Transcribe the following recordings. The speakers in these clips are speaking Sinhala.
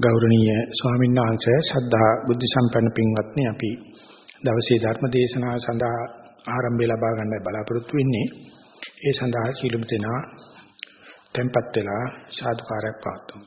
ගෞරවනීය ස්වාමීන් වහන්සේ ශ්‍රද්ධා බුද්ධ සම්පන්න පින්වත්නි අපි දවසේ ධර්ම දේශනාව සඳහා ආරම්භය ලබා ගන්න බලාපොරොත්තු වෙන්නේ. ඒ සඳහා සීලමු දෙනා tempත් වෙලා සාදුකාරයක් පවත්වමු.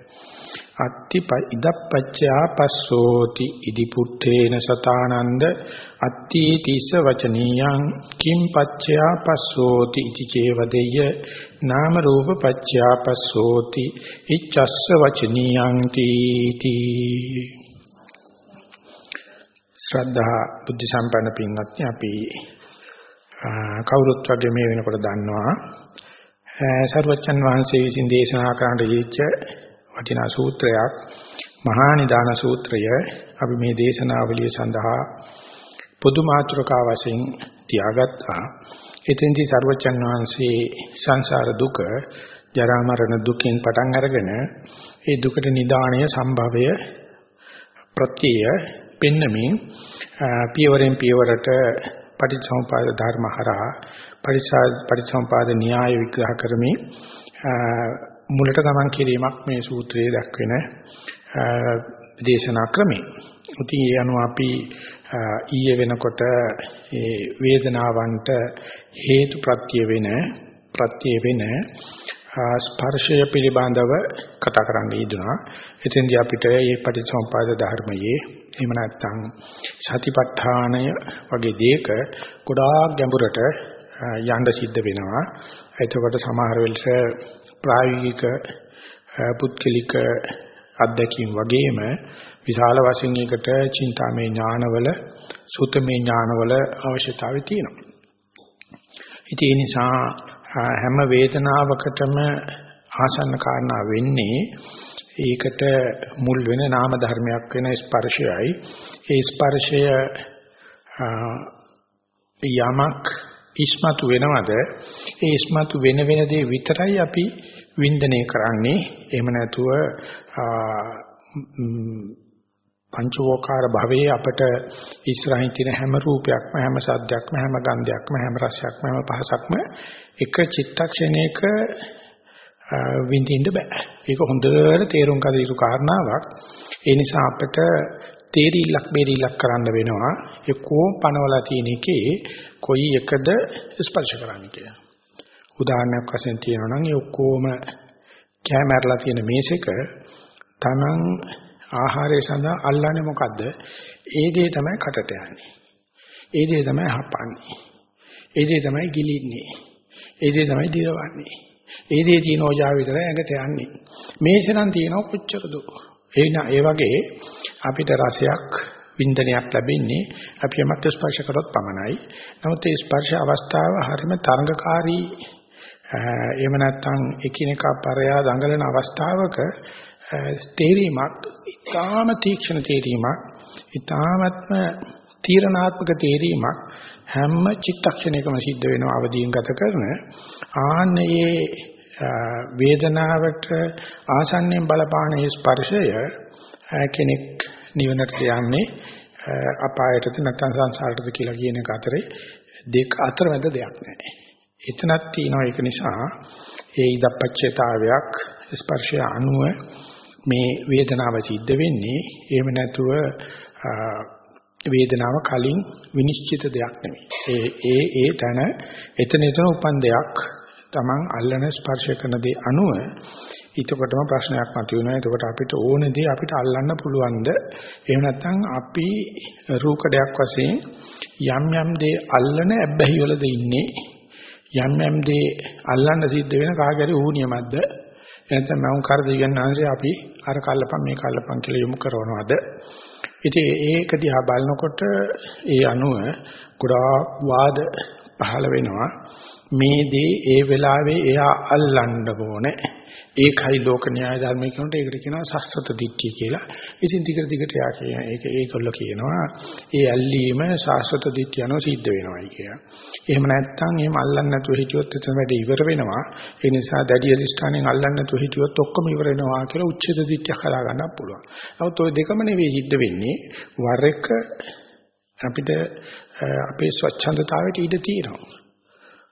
අත්ති ඉදප්පච්චා පස්සෝති ඉදි පුත්තේන සතානන්ද අත්ති තිස්ස වචනියං කිම් පච්චා පස්සෝති ඉති චේවදෙය නාම රූප පච්චා පස්සෝති ඉච්ඡස්ස වචනියං තීති. ශ්‍රද්ධා බුද්ධ සම්පන්න පින්වත්නි අපි කවුරුත් වගේ මේ වෙනකොට දන්නවා. සර්වචන් වහන්සේ විසින් දේශනා කරන්න දීච්ච වටිනා සූත්‍රයක් මහා නිදාන සූත්‍රය අපි මේ දේශනාවලිය සඳහා පොදු මාතෘකාව වශයෙන් තියාගත්තා. එතෙන්දී සර්වචන් වහන්සේ සංසාර දුක, ජරා මරණ දුකෙන් පටන් අරගෙන ඒ දුකට නිදාණය සම්භවය ප්‍රත්‍යය පෙන්නමින් පියවරෙන් පියවරට පටිච්චසමුපාද ධර්ම හරහා පටිච්චසමුපාද න්‍යාය විග්‍රහ කරමින් මුලට ගමන් කිරීමක් මේ සූත්‍රයේ දක්වන දේශනා ක්‍රමය. ඉතින් ඒ අනුව අපි ඊයේ වෙනකොට ඒ වේදනාවන්ට හේතු ප්‍රත්‍ය වෙන ප්‍රත්‍ය වෙන ස්පර්ශය පිළිබඳව කතා කරන්න යෙදුනා. එතෙන්දී අපිට මේ පටිච්චසමුපාද ධර්මයේ එහෙම නැත්නම් සතිපට්ඨානය වගේ දෙයක ගොඩාක් ගැඹුරට යන්න සිද්ධ වෙනවා. එතකොට සමහර වෙලට ප්‍රායෝගික පුත්කලික අත්දැකීම් වගේම විශාල වශයෙන් එකට චින්තාමය ඥානවල සුතමේ ඥානවල අවශ්‍යතාවය තියෙනවා. ඉතින් ඒ නිසා හැම වේදනාවකටම ආසන්න කාරණා වෙන්නේ ඒකට මුල් වෙන නාම ධර්මයක් වෙන ස්පර්ශයයි ඒ ස්පර්ශය යමක් ඉස්මතු වෙනවද ඒ ඉස්මතු වෙන වෙන දේ විතරයි අපි වින්දනය කරන්නේ එහෙම නැතුව පංචවෝකාර භවයේ අපට ඉස්සරහින් තියෙන හැම රූපයක්ම හැම සද්දයක්ම හැම ගන්ධයක්ම හැම රසයක්ම හැම පහසක්ම එක චිත්තක්ෂණයක විඳින්න බෑ. ඒක හොඳට තේරුම් ගත යුතු කාරණාවක්. ඒ නිසා අපිට තේරිල්ලක් බේරිල්ලක් කරන්න වෙනවා. ඒ කොම් පනවලා තියෙන එකේ කොයි එකද ස්පර්ශ කරන්නේ කියලා. උදාහරණයක් වශයෙන් තියෙනවා නම් ඒ ඔක්කොම කැමරලා තියෙන මේසෙක Taman ආහාරය සඳහා අල්ලන්නේ මොකද්ද? ඒ දේ තමයි කටට යන්නේ. ඒ දේ තමයි හපන්නේ. ඒ දේ තමයි ගිලින්නේ. ඒ දේ තමයි දිරවන්නේ. ඒ දේ තියෙන ඕජාව විතරයි ඇඟට යන්නේ. මේසෙනම් තියෙනව කොච්චරද? ඒ ඒ වගේ අපිට රසයක් වින්දනයක් ලැබෙන්නේ අපි යමක් ස්පර්ශ කරොත් පමණයි. නමුත් ඒ ස්පර්ශ අවස්ථාව හරිම තරඟකාරී එහෙම නැත්නම් එකිනෙකා පරයා දඟලන අවස්ථාවක තේරීමක් ඊටාම තීක්ෂණ තේරීමක් ඊටාමත්ම තීරණාත්මක තේරීමක් හැම චිත්තක්ෂණයකම සිද්ධ වෙනවා අවදීන් ගත කරන ආන්නේ වේදනාවට ආසන්නෙන් බලපාන ස්පර්ශය කෙනෙක් නිවනට යන්නේ අපායටද නැත්නම් සංසාරටද කියලා කියන එක අතරේ දෙක අතර මැද දෙයක් නැහැ. එතනක් තියෙනවා ඒක නිසා ඒ ඉදපච්චේතාවයක් ස්පර්ශය අනුව මේ වේදනාව සිද්ධ වෙන්නේ එහෙම නැතුව වේදනාව කලින් විනිශ්චිත දෙයක් නෙමෙයි. ඒ ඒ ඒ තන එතන එතන උපන් දෙයක් Taman අල්ලන ස්පර්ශ කරන දේ අනුව ඊටකොටම ප්‍රශ්නයක් මතුවෙනවා. එතකොට අපිට ඕන දේ අපිට අල්ලන්න පුළුවන්ද? එහෙම නැත්නම් අපි රූකඩයක් වශයෙන් යම් යම් දේ අල්ලන ඇබ්බැහි වලද ඉන්නේ? යම් යම් දේ අල්ලන්න සිද්ධ වෙන කාගරි ඌනියමක්ද? නැත්නම් මම කර දෙවියන් ආන්සේ අපි අර කල්ලපන් මේ කල්ලපන් කියලා යොමු කරනවද? ඉතින් ඒක දිහා බලනකොට ඒ අනුව ගොඩාක් වාද පහළ වෙනවා. මේ දේ ඒ වෙලාවේ එයා අල්ලන්න ඕනේ. ඒකයි ලෝක න්‍යාය ධර්මයේ කියනට ඒකට කියනවා සස්සත දිට්ඨිය කියලා. ඉතින් ටික ටිකට යා කියන ඒක ඒකල්ල කියනවා ඒ ඇල්ලීම සාස්වත දිට්ඨිය අනුව සිද්ධ වෙනවායි කියලා. එහෙම නැත්නම් එහෙම අල්ලන්නේ නැතුව හිටියොත් එතන වැඩ ඉවර වෙනවා. ඒ නිසා දැඩි අධිෂ්ඨානයෙන් අල්ලන්නේ නැතුව හිටියොත් ඔක්කොම ඉවර වෙනවා කියලා උච්චිත දිට්ඨිය හදා ගන්න පුළුවන්. නමුත් ওই දෙකම නෙවෙයි සිද්ධ වෙන්නේ. වර එක අපිට අපේ ස්වච්ඡන්දතාවයට ඉඩ තියෙනවා.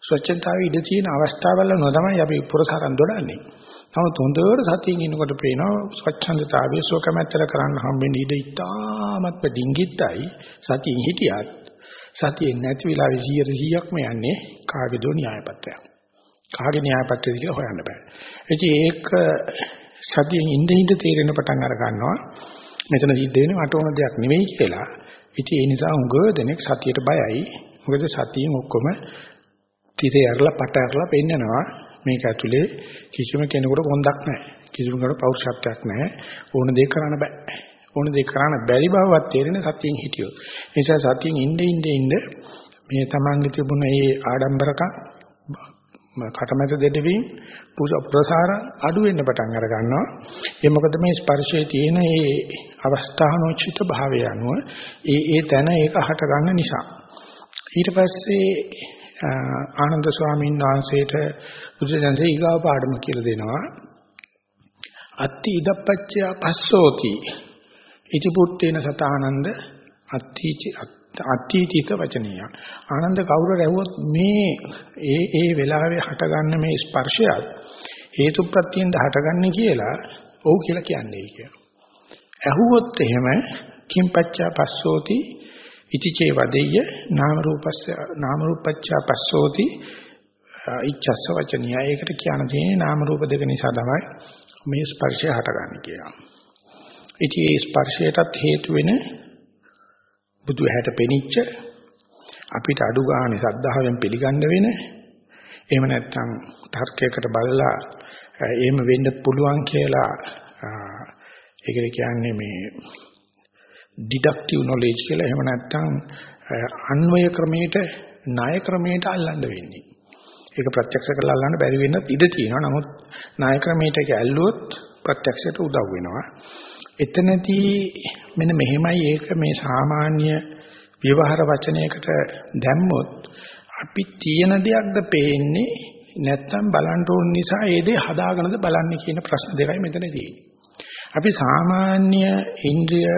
ස්වච්ඡතාවයේ ඉඳ තියෙන අවස්ථාවල නෝ තමයි අපි පුරසාරම් දොඩන්නේ. නමුත් හොඳට සතියින් ඉන්නකොට පේනවා ස්වච්ඡන්දතාවයේ සෝකමැත්තර කරන්න හම්බෙන්නේ ඉඳ ඉතාමත් ඩිංගිත්තයි සතියින් හිටියත් සතියෙන් නැති වෙලාවේ 100%ක්ම යන්නේ කාගේ දෝ න්‍යායපත්‍රයක්. කාගේ න්‍යායපත්‍රයද කියලා හොයන්න බෑ. ඉතින් ඒක සතියෙන් ඉඳ ඉඳ තේරෙන පටන් අර ගන්නවා. මෙතන සිද්ධ වෙන්නේ මට ඕන දෙයක් නෙවෙයි කියලා. ඉතින් ඒ නිසා උඟ දෙනෙක් සතියට බයයි. මොකද සතියෙන් ඔක්කොම තිරේ ඇරලා පට ඇරලා පෙන්නනවා මේක ඇතුලේ කිසිම කෙනෙකුට කොන්දක් නැහැ. කිසිම කෙනෙකුට පෞරුෂත්වයක් නැහැ. ඕන දෙයක් කරන්න බෑ. ඕන දෙයක් කරන්න බැරි බවවත් තේරෙන සතියෙන් හිටියොත්. ඒ නිසා සතියෙන් ඉnde ඉnde ඉnde මේ තමන්ගේ තිබුණ මේ ආඩම්බරකම් කටමැද දෙඩවීම ප්‍රසාර අඩු වෙන්න පටන් අර ගන්නවා. ඒ මොකද මේ ස්පර්ශයේ තියෙන මේ අවස්ථානෝචිත භාවය අනුව ඒ ඒ තැන ඒක හට ගන්න නිසා. ඊට පස්සේ ආනන්ද ස්වාමීන් වහන්සේට බුදුසසුනේ ඊගාව පාඩම කියලා දෙනවා. අත්ති ඉදප්පච්චය පස්සෝති. ඉති පුත්තේන සතානන්ද අත්තිචි අත්තිචිත වචනීය. ආනන්ද කවුරු රැවුවොත් මේ ඒ ඒ වෙලාවේ හටගන්න මේ ස්පර්ශයත් හේතු ප්‍රත්‍යයෙන් හටගන්නේ කියලා ඔව් කියලා කියන්නේ කියලා. ඇහුවොත් එහෙම කිම්පච්චා පස්සෝති ඉතිචේ වදෙය්‍ය නාම රූපස්ස නාම රූපච්ඡා පස්සෝති ඉච්ඡස්ස වචනිය. ඒකට කියන දේ නාම රූප දෙක නිසා තමයි මේ ස්පර්ශය හටගන්නේ කියලා. ඉතින් මේ ස්පර්ශයටත් හේතු වෙන බුදු හැට පෙනිච්ච අපිට අඩු ගානේ සද්ධාවෙන් පිළිගන්න වෙන එහෙම නැත්නම් තර්කයකට බලලා එහෙම වෙන්න පුළුවන් කියලා ඒකද කියන්නේ මේ ඩිඩක්ටිව් නොලෙජ් කියලා එහෙම නැත්නම් අන්වය ක්‍රමයට ණය ක්‍රමයට අල්ලන්න වෙන්නේ. ඒක ප්‍රත්‍යක්ෂ කරලා අල්ලන්න බැරි වෙන්නත් ඉඩ තියෙනවා. නමුත් ණය ක්‍රමයට ඒක ඇල්ලුවොත් ප්‍රත්‍යක්ෂයට උදව් වෙනවා. එතනදී මෙන්න මෙහෙමයි ඒක මේ සාමාන්‍ය විවහාර වචනයකට දැම්මොත් අපි තියෙන දෙයක්ද පේන්නේ නැත්නම් බලන්න ඕන නිසා ඒ දේ හදාගෙනද බලන්නේ කියන ප්‍රශ්න දෙකයි මෙතන තියෙන්නේ. අපි සාමාන්‍ය ඉන්ද්‍රිය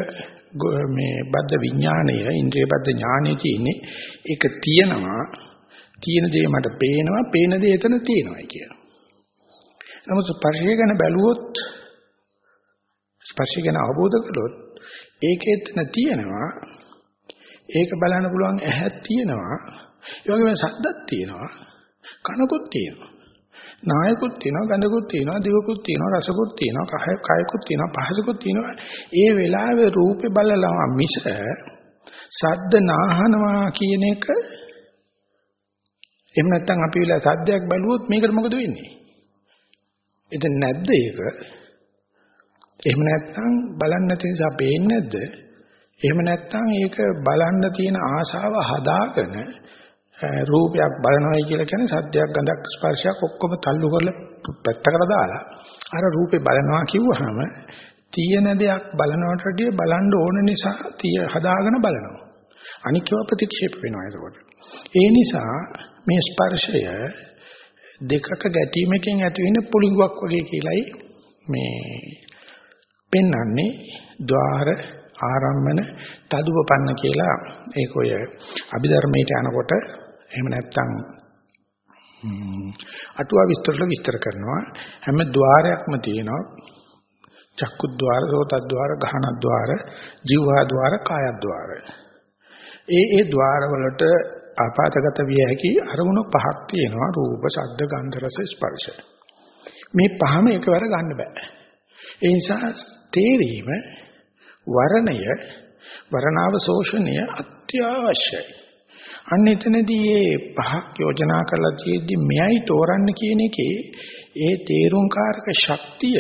මේ බද්ධ විඥාණය ඉන්ද්‍රිය බද්ධ ඥානෙ තියෙන්නේ ඒක තියෙනවා. තියෙන දේ මට පේනවා පේන දේ එතන තියෙනවායි කියන. නමුත් ස්පර්ශය ගැන බැලුවොත් ස්පර්ශය ගැන අවබෝධ කළොත් ඒක එතන තියෙනවා. ඒක බලන්න පුළුවන් ඇහක් තියෙනවා. ඒ වගේම සද්දක් තියෙනවා. කනකුත් තියෙනවා. නායකුත් තියෙනවා ගඳකුත් තියෙනවා දිවකුත් තියෙනවා රසකුත් තියෙනවා කයකුත් තියෙනවා පහසකුත් තියෙනවා. ඒ වෙලාවේ රූපේ බලලා මිස සද්ද නාහනවා කියන එක එහෙම නැත්නම් අපි වෙලා සද්දයක් බැලුවොත් මේකට මොකද වෙන්නේ? එතන නැද්ද ඒක? එහෙම නැත්නම් බලන්න නැති නිසා පේන්නේ නැද්ද? එහෙම නැත්නම් ඒක බලන්න තියෙන ආශාව හදාගෙන රූපයක් බලනවායි කියලා කියන්නේ සද්දයක් ගඳක් ස්පර්ශයක් ඔක්කොම තල්ලු කරලා පැත්තකට දාලා අර රූපේ බලනවා කිව්වහම තියෙන දෙයක් බලනවට වඩා බලන්න ඕන නිසා තිය හදාගෙන බලනවා. අනිකව ප්‍රතික්ෂේප වෙනවා ඒකෝට. ඒ නිසා මේ ස්පර්ශය දෙකක ගැටීමකින් ඇති වෙන පුලිඟුවක් වගේ කියලයි මේ පෙන්වන්නේ ద్వාර ආරම්මන තදුපපන්න කියලා ඒක ඔය අභිධර්මයට යනකොට එහෙම නැත්නම් අටුවා විස්තරල විස්තර කරනවා. හැම ద్వාරයක්ම තියෙනවා. චක්කු ద్వාර සෝත ద్వාර ගහන ద్వාර જીවහා ద్వාර කාය ద్వාර. ඒ ඒ ద్వාර වලට ආපాతගත විය හැකි අරමුණු පහක් තියෙනවා. රූප ශබ්ද ගන්ධ රස ස්පර්ශ. මේ පහම එකවර ගන්න බෑ. ඒ නිසා තේරීම වරණය වරණාව ශෝෂණය අත්‍යවශ්‍යයි. අන්න එතනදී මේ පහක් යෝජනා කරලා තියෙද්දි මෙයයි තෝරන්න කියන එකේ ඒ තේරුම්කාරක ශක්තිය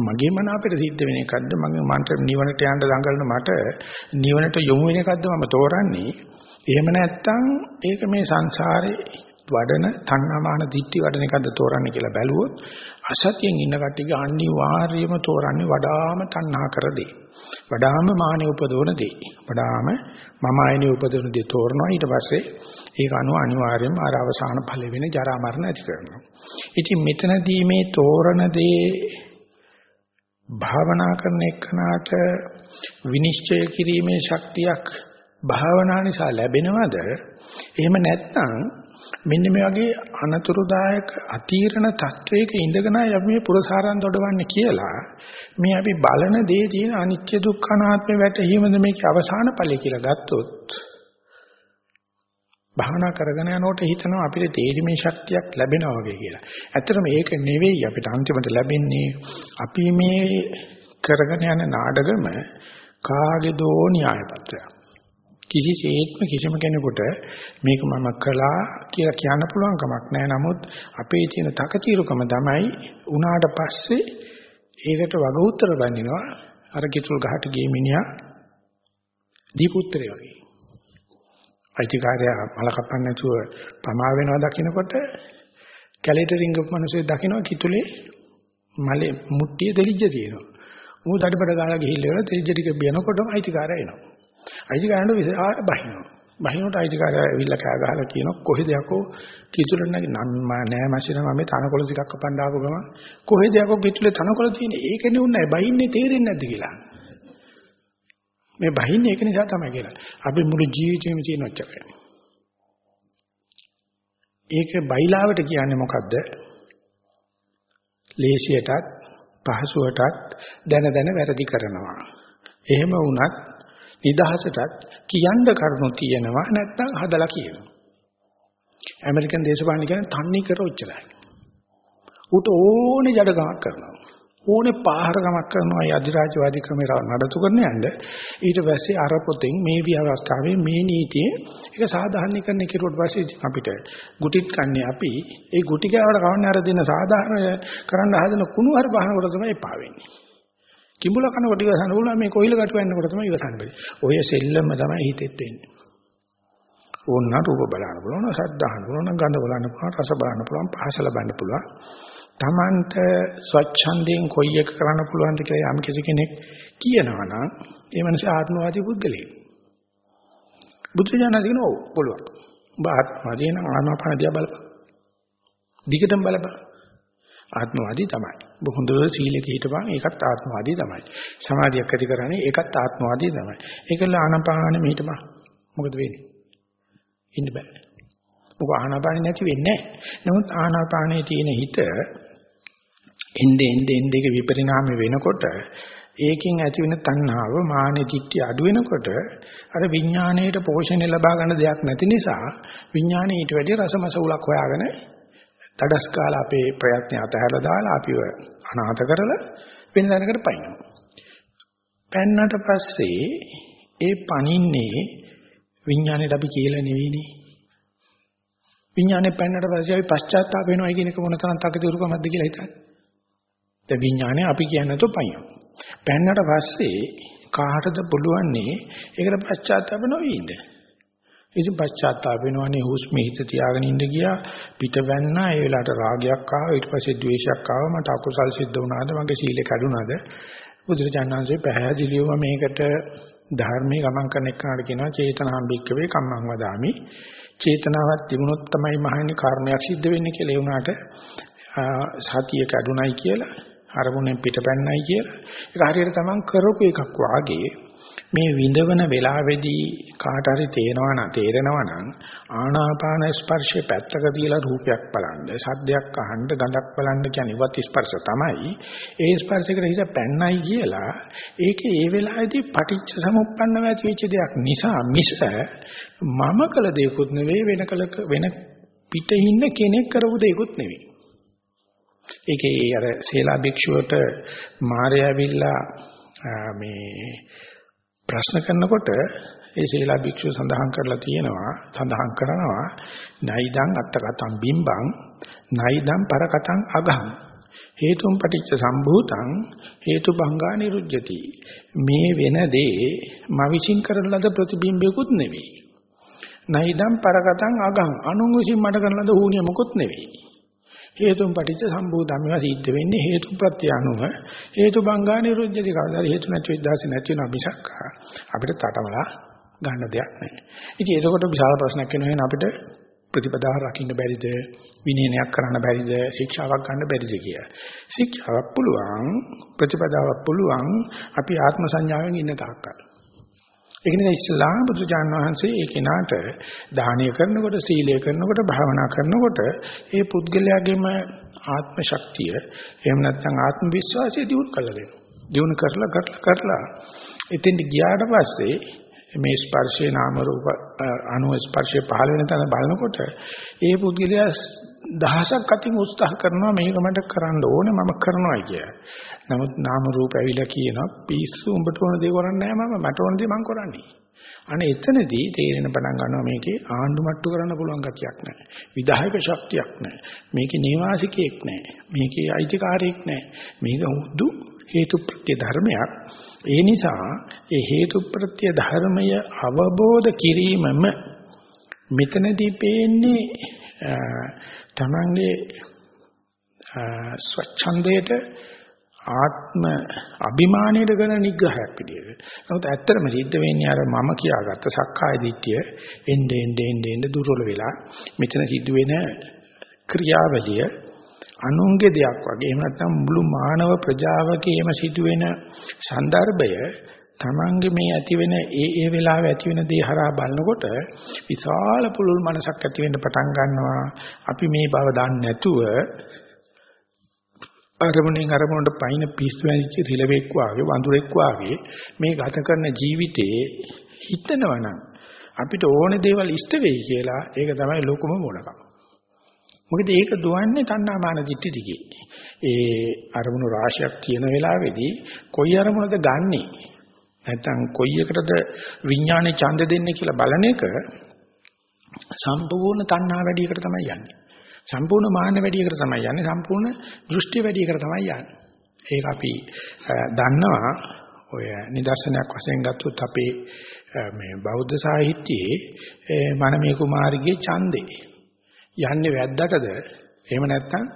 මගේ මන අපිට සිද්ධ වෙන එකක්ද? මගේ මන්ට නිවනට යන්න දඟලන මට නිවනට යොමු වෙන එකක්ද මම තෝරන්නේ? එහෙම නැත්නම් ඒක මේ සංසාරේ වඩන තණ්හාමාන දිට්ටි වඩන එකද තෝරන්නේ කියලා බැලුවොත් අසතියෙන් ඉන්න කට්ටිය අනිවාර්යයෙන්ම තෝරන්නේ වඩාම තණ්හා කර දේ. වඩාම මානෙ උපදවන දේ. වඩාම මම ආයනේ උපදවන දේ තෝරනවා ඊට පස්සේ ඒක අනුව අනිවාර්යයෙන්ම අර අවසාන ඵල වෙන ජරා මරණ ඇති කරනවා. ඉතින් මෙතනදී මේ තෝරන දේ භාවනා කරන එක්කනට විනිශ්චය කිරීමේ ශක්තියක් භාවනා නිසා ලැබෙනවද? එහෙම නැත්නම් මෙන්න මේ වගේ අනතුරුදායක අතීරණ තත්වයක ඉඳගෙන අපි මේ පුරසාරන් දොඩවන්නේ කියලා මේ අපි බලන දේ තියෙන අනිත්‍ය දුක්ඛ අනාත්ම වැටහීමද මේකේ අවසාන ඵලය කියලා ගත්තොත් භාවනා කරගෙන යනකොට හිතනවා අපිට තේරිමේ ශක්තියක් ලැබෙනවා වගේ කියලා. ඇත්තටම ඒක නෙවෙයි අපිට අන්තිමට ලැබෙන්නේ අපි මේ කරගෙන යන නාඩගම කාගේ දෝ න්‍යාය පත්‍රයක්. කිසිසේත්ම කිසිම කෙනෙකුට මේක මම කළා කියලා කියන්න පුළුවන් කමක් නැහැ. නමුත් අපේ තියෙන තකතිරුකම තමයි උනාට පස්සේ ඒකට වග උත්තර ගන්නවා අර කිතුල් ගහට ගිය මිනිහා දීපුත්‍රය වගේ. අයිතිකාරයා මල කපන්න නැතුව පමා වෙනවා දකින්නකොට කැලේට රිංගපු මිනිස්සු දකින්න කිතුලේ මලේ මුට්ටිය දෙලිජ්ජ තියෙනවා. ඌ දඩබඩ ගාලා ගිහිල්ලා තෙලිජ්ජ ටික බිනකොටම අයිතිකාරයා එනවා. අයිතිකාරයන්ට විසාර බහිනවා. බහිනකොට අයිතිකාරයා ඇවිල්ලා කෑ ගහලා කියනවා කොහෙද යකෝ කිතුල නැගි නෑ මාසින මම මේ තනකොළ ටිකක් කපන්න ආපු ගම කොහෙද යකෝ කිතුලේ තනකොළ තියෙන්නේ ඒකනේ උන්නේ බහින්නේ තේරෙන්නේ නැද්ද කියලා. මේ බහින්නේ ඒක නිසා තමයි කියලා. අපි මුළු ජීවිතේම තියෙන ඔච්චරයි. ඒක බයිලාවට කියන්නේ මොකද්ද? ලේසියටත් පහසුවටත් දැන දැන වැරදි කරනවා. එහෙම වුණත් නිදහසටත් කියන්න කරුණු තියෙනවා නැත්නම් හදලා කියනවා. ඇමරිකන් දේශපාලන කියන්නේ තන්නේ කර ඔච්චරයි. ඌට ඕනේ ජඩකමක් කරනවා. ඕනේ පාහරකමක් කරනවා ඒ අධිරාජ්‍යවාදී ක්‍රමේ නඩත්තු කරන යන්න ඊට පස්සේ අර පොතෙන් මේ විවස්ථාවේ මේ නීතියේ ඒක සාධාරණීකරණය කෙරුවට පස්සේ අපිට ගුටිත් කන්නේ අපි ඒ ගුටි කෑවට කවන්නේ අර දෙන සාධාරණ කරන්න හදන කුණු හර බහනකොට තමයි එපා වෙන්නේ කිඹුල කනකොට ඉවසන්න පුළුවන් මේ කොයිල ගැටු වෙන්නකොට තමයි ඉවසන්න බැරි ඔය සෙල්ලම තමයි හිතෙත් වෙන්නේ ඕන්න රූප බලන්න පුළුවන් සද්ද අහන්න පුළුවන් ගඳ බලන්න පුළුවන් රස බලන්න පුළුවන් පහස ලබන්න පුළුවන් Tamanට ස්වච්ඡන්දයෙන් කොයි එක කරන්න පුළුවන්ද කියලා යම් කිසි කෙනෙක් කියනවා නම් ඒ මනස ආත්මවාදී පුද්ගලයෙක්. බුද්ධ ඥාන දිනෝ පුළුවන්. ඔබ ආත්මවාදී නම් ආනාපාන දිහා බලපන්. දිගටම බලපන්. ආත්මවාදී තමයි. ඔබ හොඳ සීලෙක හිටපන් ඒකත් ආත්මවාදී තමයි. සමාධියක් ඇති කරන්නේ ඒකත් ආත්මවාදී තමයි. ඒකල ආනාපානෙ මෙහිටපන්. මොකද වෙන්නේ? ඉන්න බෑ. මොකද ආනාපානෙ නැති වෙන්නේ නැහැ. නමුත් ආනාපානයේ තියෙන හිත එnde ende ende එක විපරිණාමය වෙනකොට ඒකෙන් ඇති වෙන තණ්හාව මානෙ දිට්ඨි අඩු වෙනකොට අර විඥාණයට පෝෂණය ලබා ගන්න දෙයක් නැති නිසා විඥාණය ඊට වැඩිය රසමස උලක් හොයාගෙන දඩස් කාලා අපේ ප්‍රයත්න අතහැරලා දාලා අපිව අනාථ කරලා වෙන දැනකට පයින්නවා. පැන්නට පස්සේ ඒ පණින්නේ විඥාණයට අපි කියලා නෙවෙයිනේ. විඥානේ පැන්නට පස්සේ අපි පශ්චාත්තාප වෙනවා කියන එක මොන තරම් තකතිරුකමක්ද කියලා හිතන්නේ. දැන් විඥානය අපි කියන්නේ તો පයින්. පැන්නට පස්සේ කාටද පුළුවන්නේ ඒකට පශ්චාත්තාප නොවී ඉන්න. ඉතින් පශ්චාත්තාප වෙනවනේ හුස්ම හිත තියාගෙන ඉඳ ගියා. පිට වැන්නා ඒ වෙලාවට රාගයක් ආවා. ඊට පස්සේ ද්වේෂයක් ආවා. මට අකුසල් සිද්ධ වුණාද? මගේ සීලය කැඩුනාද බුදුරජාණන්සේ පැහැදිලිවම මේකට ධර්මයේ ගමන් කරන එකට කියනවා චේතනාම්බික්කවේ කම්මං වදාමි. චේතනාවක් තිබුණොත් තමයි මහන්නේ කර්මයක් සිද්ධ වෙන්නේ කියලා. ඒ උනාට සතිය කැඩුනයි කියලා අරමුණෙන් පිටපැන්නයි කියලා. ඒක හරියට තමන් කරපු එකක් වාගේ මේ විඳවන වෙලාවේදී කාට හරි තේනවා නම් තේරෙනවා නම් ආනාපාන ස්පර්ශේ පැත්තක තියලා රූපයක් බලන්න, සද්දයක් අහන්න, ගඳක් බලන්න කියන්නේ වත් ස්පර්ශ තමයි. ඒ ස්පර්ශයකට හිත පැන්නයි කියලා ඒකේ ඒ වෙලාවේදී පටිච්ච සමුප්පන්න වෙච්ච දෙයක් නිසා මිස මම කළ දෙයක්ුත් නෙවෙයි වෙන කල වෙන පිට ඉන්න කෙනෙක් කරපු දෙයක්ුත් නෙවෙයි. ඒකේ අර සේලා භික්ෂුවට මාර්ය ඇවිල්ලා මේ ප්‍රශ්න කරනකොට ඒ සේලා භික්ෂුව සඳහන් කරලා තියෙනවා සඳහන් කරනවා නයිදං අත්තකතං බිම්බං නයිදං පරකතං අගහං. හේතුම් පටිච්ච සම්භූතං හේතු බංගා නිරුජ්ජති. මේ වෙන දේ මවිසින් කරන ලද ප්‍රතිබිම්බයකුත් නෙවෙයි. නයිදම් පරකටන් අගං අනුන් විසින් මට කරන ලද ඌණිය මොකොත් නෙවෙයි. හේතුන් පටිච්ච සම්භූතම්ම සිද්ධ වෙන්නේ හේතු ප්‍රත්‍ය අනුව හේතු බංගා නිරුද්ධති කවදාද හේතු නැති විද්දාසි නැති වෙන මිසක් අපිට තටමලා ගන්න දෙයක් නැහැ. ඉතින් ඒකකොට විශාල ප්‍රශ්නයක් වෙනවා. අපිට ප්‍රතිපදාව රකින්න බැරිද? විනයනයක් කරන්න බැරිද? ශික්ෂාවක් ගන්න බැරිද කියලා. ශික්ෂාවක් පුළුවන් ප්‍රතිපදාවක් පුළුවන්. අපි ආත්ම සංඥාවෙන් ඉන්න තාක්කල්. ඒක නිසා ඉස්ලාම බුදුජාන විශ්වසේ ඒ කෙනාට දානය කරනකොට සීලය කරනකොට භාවනා කරනකොට ඒ පුද්ගලයාගේම ආත්ම ශක්තිය එහෙම නැත්නම් ආත්ම විශ්වාසය දියුණු කරලා දෙනවා. දියුණු කරලා කරලා කරලා එතෙන්ට ගියාට පස්සේ මේ ස්පර්ශේ නාම රූප අණු ස්පර්ශේ පහළ වෙන තැන බලනකොට ඒ පුද්ගලයා දහසක් අතින් උත්සාහ කරනවා මේක මට කරන්න ඕනේ මම කරනවා කිය. නමුත් නාම රූප ඇවිල්ලා කියනවා පිස්සු උඹට ඕන දේ කරන්නේ නැහැ මම මට ඕන දේ මං කරන්නේ. අනේ එතනදී තේරෙන පටන් ගන්නවා මේකේ ආණ්ඩු මට්ටු කරන්න පුළුවන් ගතියක් නැහැ. විධායක ශක්තියක් නැහැ. මේකේ නේවාසිකයෙක් නැහැ. මේකේ අයිතිකාරයෙක් නැහැ. මේක හුදු හේතු ප්‍රත්‍ය ධර්මයක්. ඒ නිසා ඒ හේතු ප්‍රත්‍ය ධර්මය අවබෝධ කිරීමම මෙතනදී පේන්නේ තමන්ගේ ස්වච්ඡන්දයට ආත්ම අභිමානයේ කරන නිග්‍රහයක් විදියට. නමුත් ඇත්තටම සිද්ධ වෙන්නේ අර මම කියාගත්ත සක්කාය දිට්ඨිය එnde ende ende ende දුර්වල වෙලා මෙතන සිද්ධ වෙන ක්‍රියාවලිය අනුන්ගේ දෙයක් වගේ එහෙම නැත්නම් මුළු මානව ප්‍රජාවකේම සිදුවෙන સંદર્ભය තමන්ගේ මේ ඇති වෙන ඒ ඒ වෙලාවේ ඇති වෙන දේ හරහා බලනකොට විශාල පුළුල් මනසක් ඇති වෙන්න පටන් ගන්නවා අපි මේ බව දන්නේ නැතුව අරමුණෙන් අරමුණට පයින් පිස්සු වැදිච්ච රිලෙවෙක් වාගේ වඳුරෙක් වාගේ මේ ගත කරන ජීවිතේ හිතනවනම් අපිට ඕනේ දේවල් ඉෂ්ට වෙයි කියලා ඒක තමයි ලොකුම මොඩකම මොකද ඒක දුවන්නේ තණ්හාමාන දිට්ඨි දිගේ. ඒ අරමුණු රාශියක් තියෙන වෙලාවේදී කොයි අරමුණද ගන්නෙ? නැත්තම් කොයි එකටද විඥානේ ඡන්ද දෙන්නේ කියලා බලන එක සම්පූර්ණ තණ්හා වැඩි එකට තමයි යන්නේ. සම්පූර්ණ මාන වැඩි එකට තමයි යන්නේ. සම්පූර්ණ දෘෂ්ටි වැඩි එකට තමයි යන්නේ. ඒක අපි දන්නවා ඔය නිදර්ශනයක් වශයෙන් ගත්තොත් අපේ මේ බෞද්ධ සාහිත්‍යයේ මනමේ කුමාරිගේ ඡන්දේ යන්නේ වැද්දටද එහෙම නැත්නම්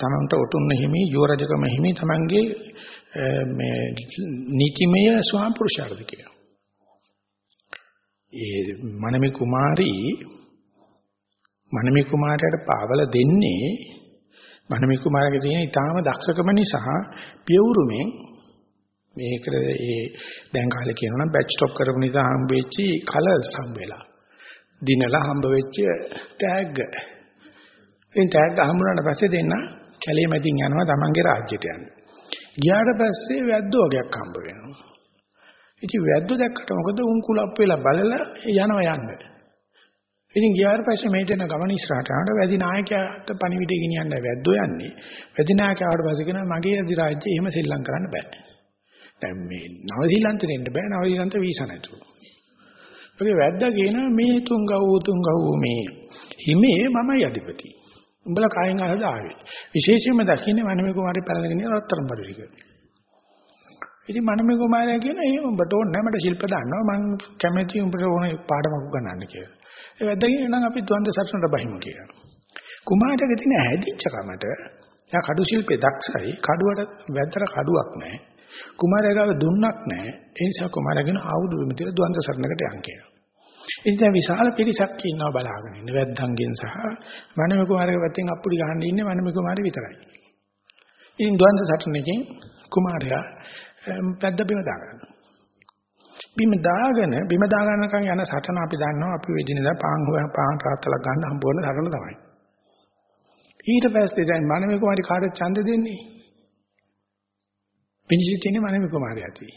තමන්ට ඔටුන්න හිමි යුව රජකම හිමි තමන්ගේ මේ නීතිමය ස්වාම පුරුෂාර්ථ කියලා. ඒ මනමේ කුමාරී මනමේ කුමාරයාට පාවල දෙන්නේ මනමේ කුමාරයාගේ තියෙන ඊටාම දක්ෂකම නිසා පියවුරුමෙන් මේකට ඒ දැන් කාලේ කියනවා නම් බැච් ස්ටොප් කරපු නිසා හම්බෙච්චි කලර්ස් හම්බෙලා දිනලා හම්බ වෙච්ච ටැග්. ඉතින් ටැග් හම්බුනාට පස්සේ දෙන්න කැලේ මැදින් යනවා තමන්ගේ රාජ්‍යයට යන්න. ගියාට පස්සේ වැද්දෝ වගේක් හම්බ වෙනවා. ඉතින් වැද්දෝ දැක්කට මොකද උන් කුලප් වෙලා බලලා යනවා යන්න. ඉතින් ගියාට පස්සේ මේ දෙන ගමන ඉස්සරහට යනකොට වැදි නායකයාට පණිවිඩය ගෙනියන්න වැද්දෝ යන්නේ. වැදි නායකයාට පස්සේ කියනවා මගේ අධිරාජ්‍යය එහෙම සෙල්ලම් කරන්න බෑ. දැන් මේ නවසීලන්ත දෙන්න බෑ නවසීලන්ත වීසා නැතුව. ඔගේ වැද්දා කියනවා මේ තුංගව තුංගව මේ හිමේ මමයි අධිපති. උඹලා කායෙන් අහද ආවේ. විශේෂයෙන්ම දකින්නේ මනමේ කුමාරි පැලගෙන රත්තරන් බඩුලික. ඉතින් මනමේ කුමාරයා කියන එහෙම උඹට ඕන නැහැ මට ශිල්ප දාන්නවා මං කැමැති උඹට ඕන පාඩමක් උගන්වන්න කියලා. ඒ වැද්දා කියන නම් අපි ද්වන්ද සටනට බහිමු කියලා. කුමාරයාගේ තියෙන හැදිච්ච කමට එයා කඩු ශිල්පේ දක්ෂයි කඩුවට වැද්දට කඩුවක් නැහැ. කුමාරයා ගාව දුන්නක් නැහැ. ඒ නිසා කුමාරයා කියන ආවුදු විමතිල ද්වන්ද සරණකට යන් කියලා. ඉතින් විශාල පිරිසක් ඉන්නවා බලාගෙන ඉන්න වැද්දන්ගෙන් සහ මනම කුමාරගේ පැත්තෙන් අප්පුඩි ගහන්න ඉන්නේ මනම කුමාරය විතරයි. ඉතින් ද්වන්ද සටනකින් කුමාරයා පැද්ද බිම දාගන්නවා. බිම දාගෙන බිම දාගන්නකන් යන සටන අපි දන්නවා අපි වෙදිනදා පාන් හොයන පාන් රාත්තලක් ගන්න හම්බ වෙන සටන තමයි. ඊට පස්සේ දැන් මනම කුමාරි කාටද ඡන්ද දෙන්නේ? පිනිසි තියෙන්නේ මනමේ කුමාරයාටයි.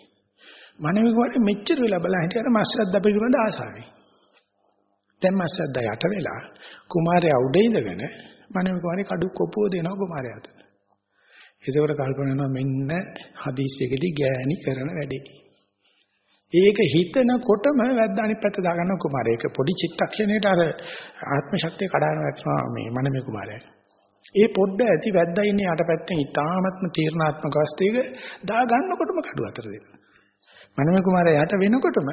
මනමේ කුමාරයා මෙච්චර වෙලා බලන් හිටියට මස්සද්ද අපි කරන ආසාවෙන්. දැන් මස්සද්ද යට වෙලා කුමාරයා උඩ ඉඳගෙන මනමේ කුමාරේ කඩු කොපුව දෙනවා කුමාරයාට. ඒකවල කල්පනා කරනවා මෙන්න හදිස්සියකදී ගෑණි කරන වැඩේ. ඒක හිතනකොටම වැද්දා අනිත් පැත්ත දාගන්න කුමාරයා. ඒක පොඩි චිත්තක්ෂණයට අර ආත්ම ශක්තිය කඩාන වැටෙනවා මේ මනමේ කුමාරයා. ඒ පොඩ්ඩ ඇති වැද්දා ඉන්නේ යටපැත්තෙන් ඊටාත්ම තීර්ණාත්මක අවස්ථයක දා ගන්නකොටම කඩුව අතර දෙනවා. මනම කුමාරයා යට වෙනකොටම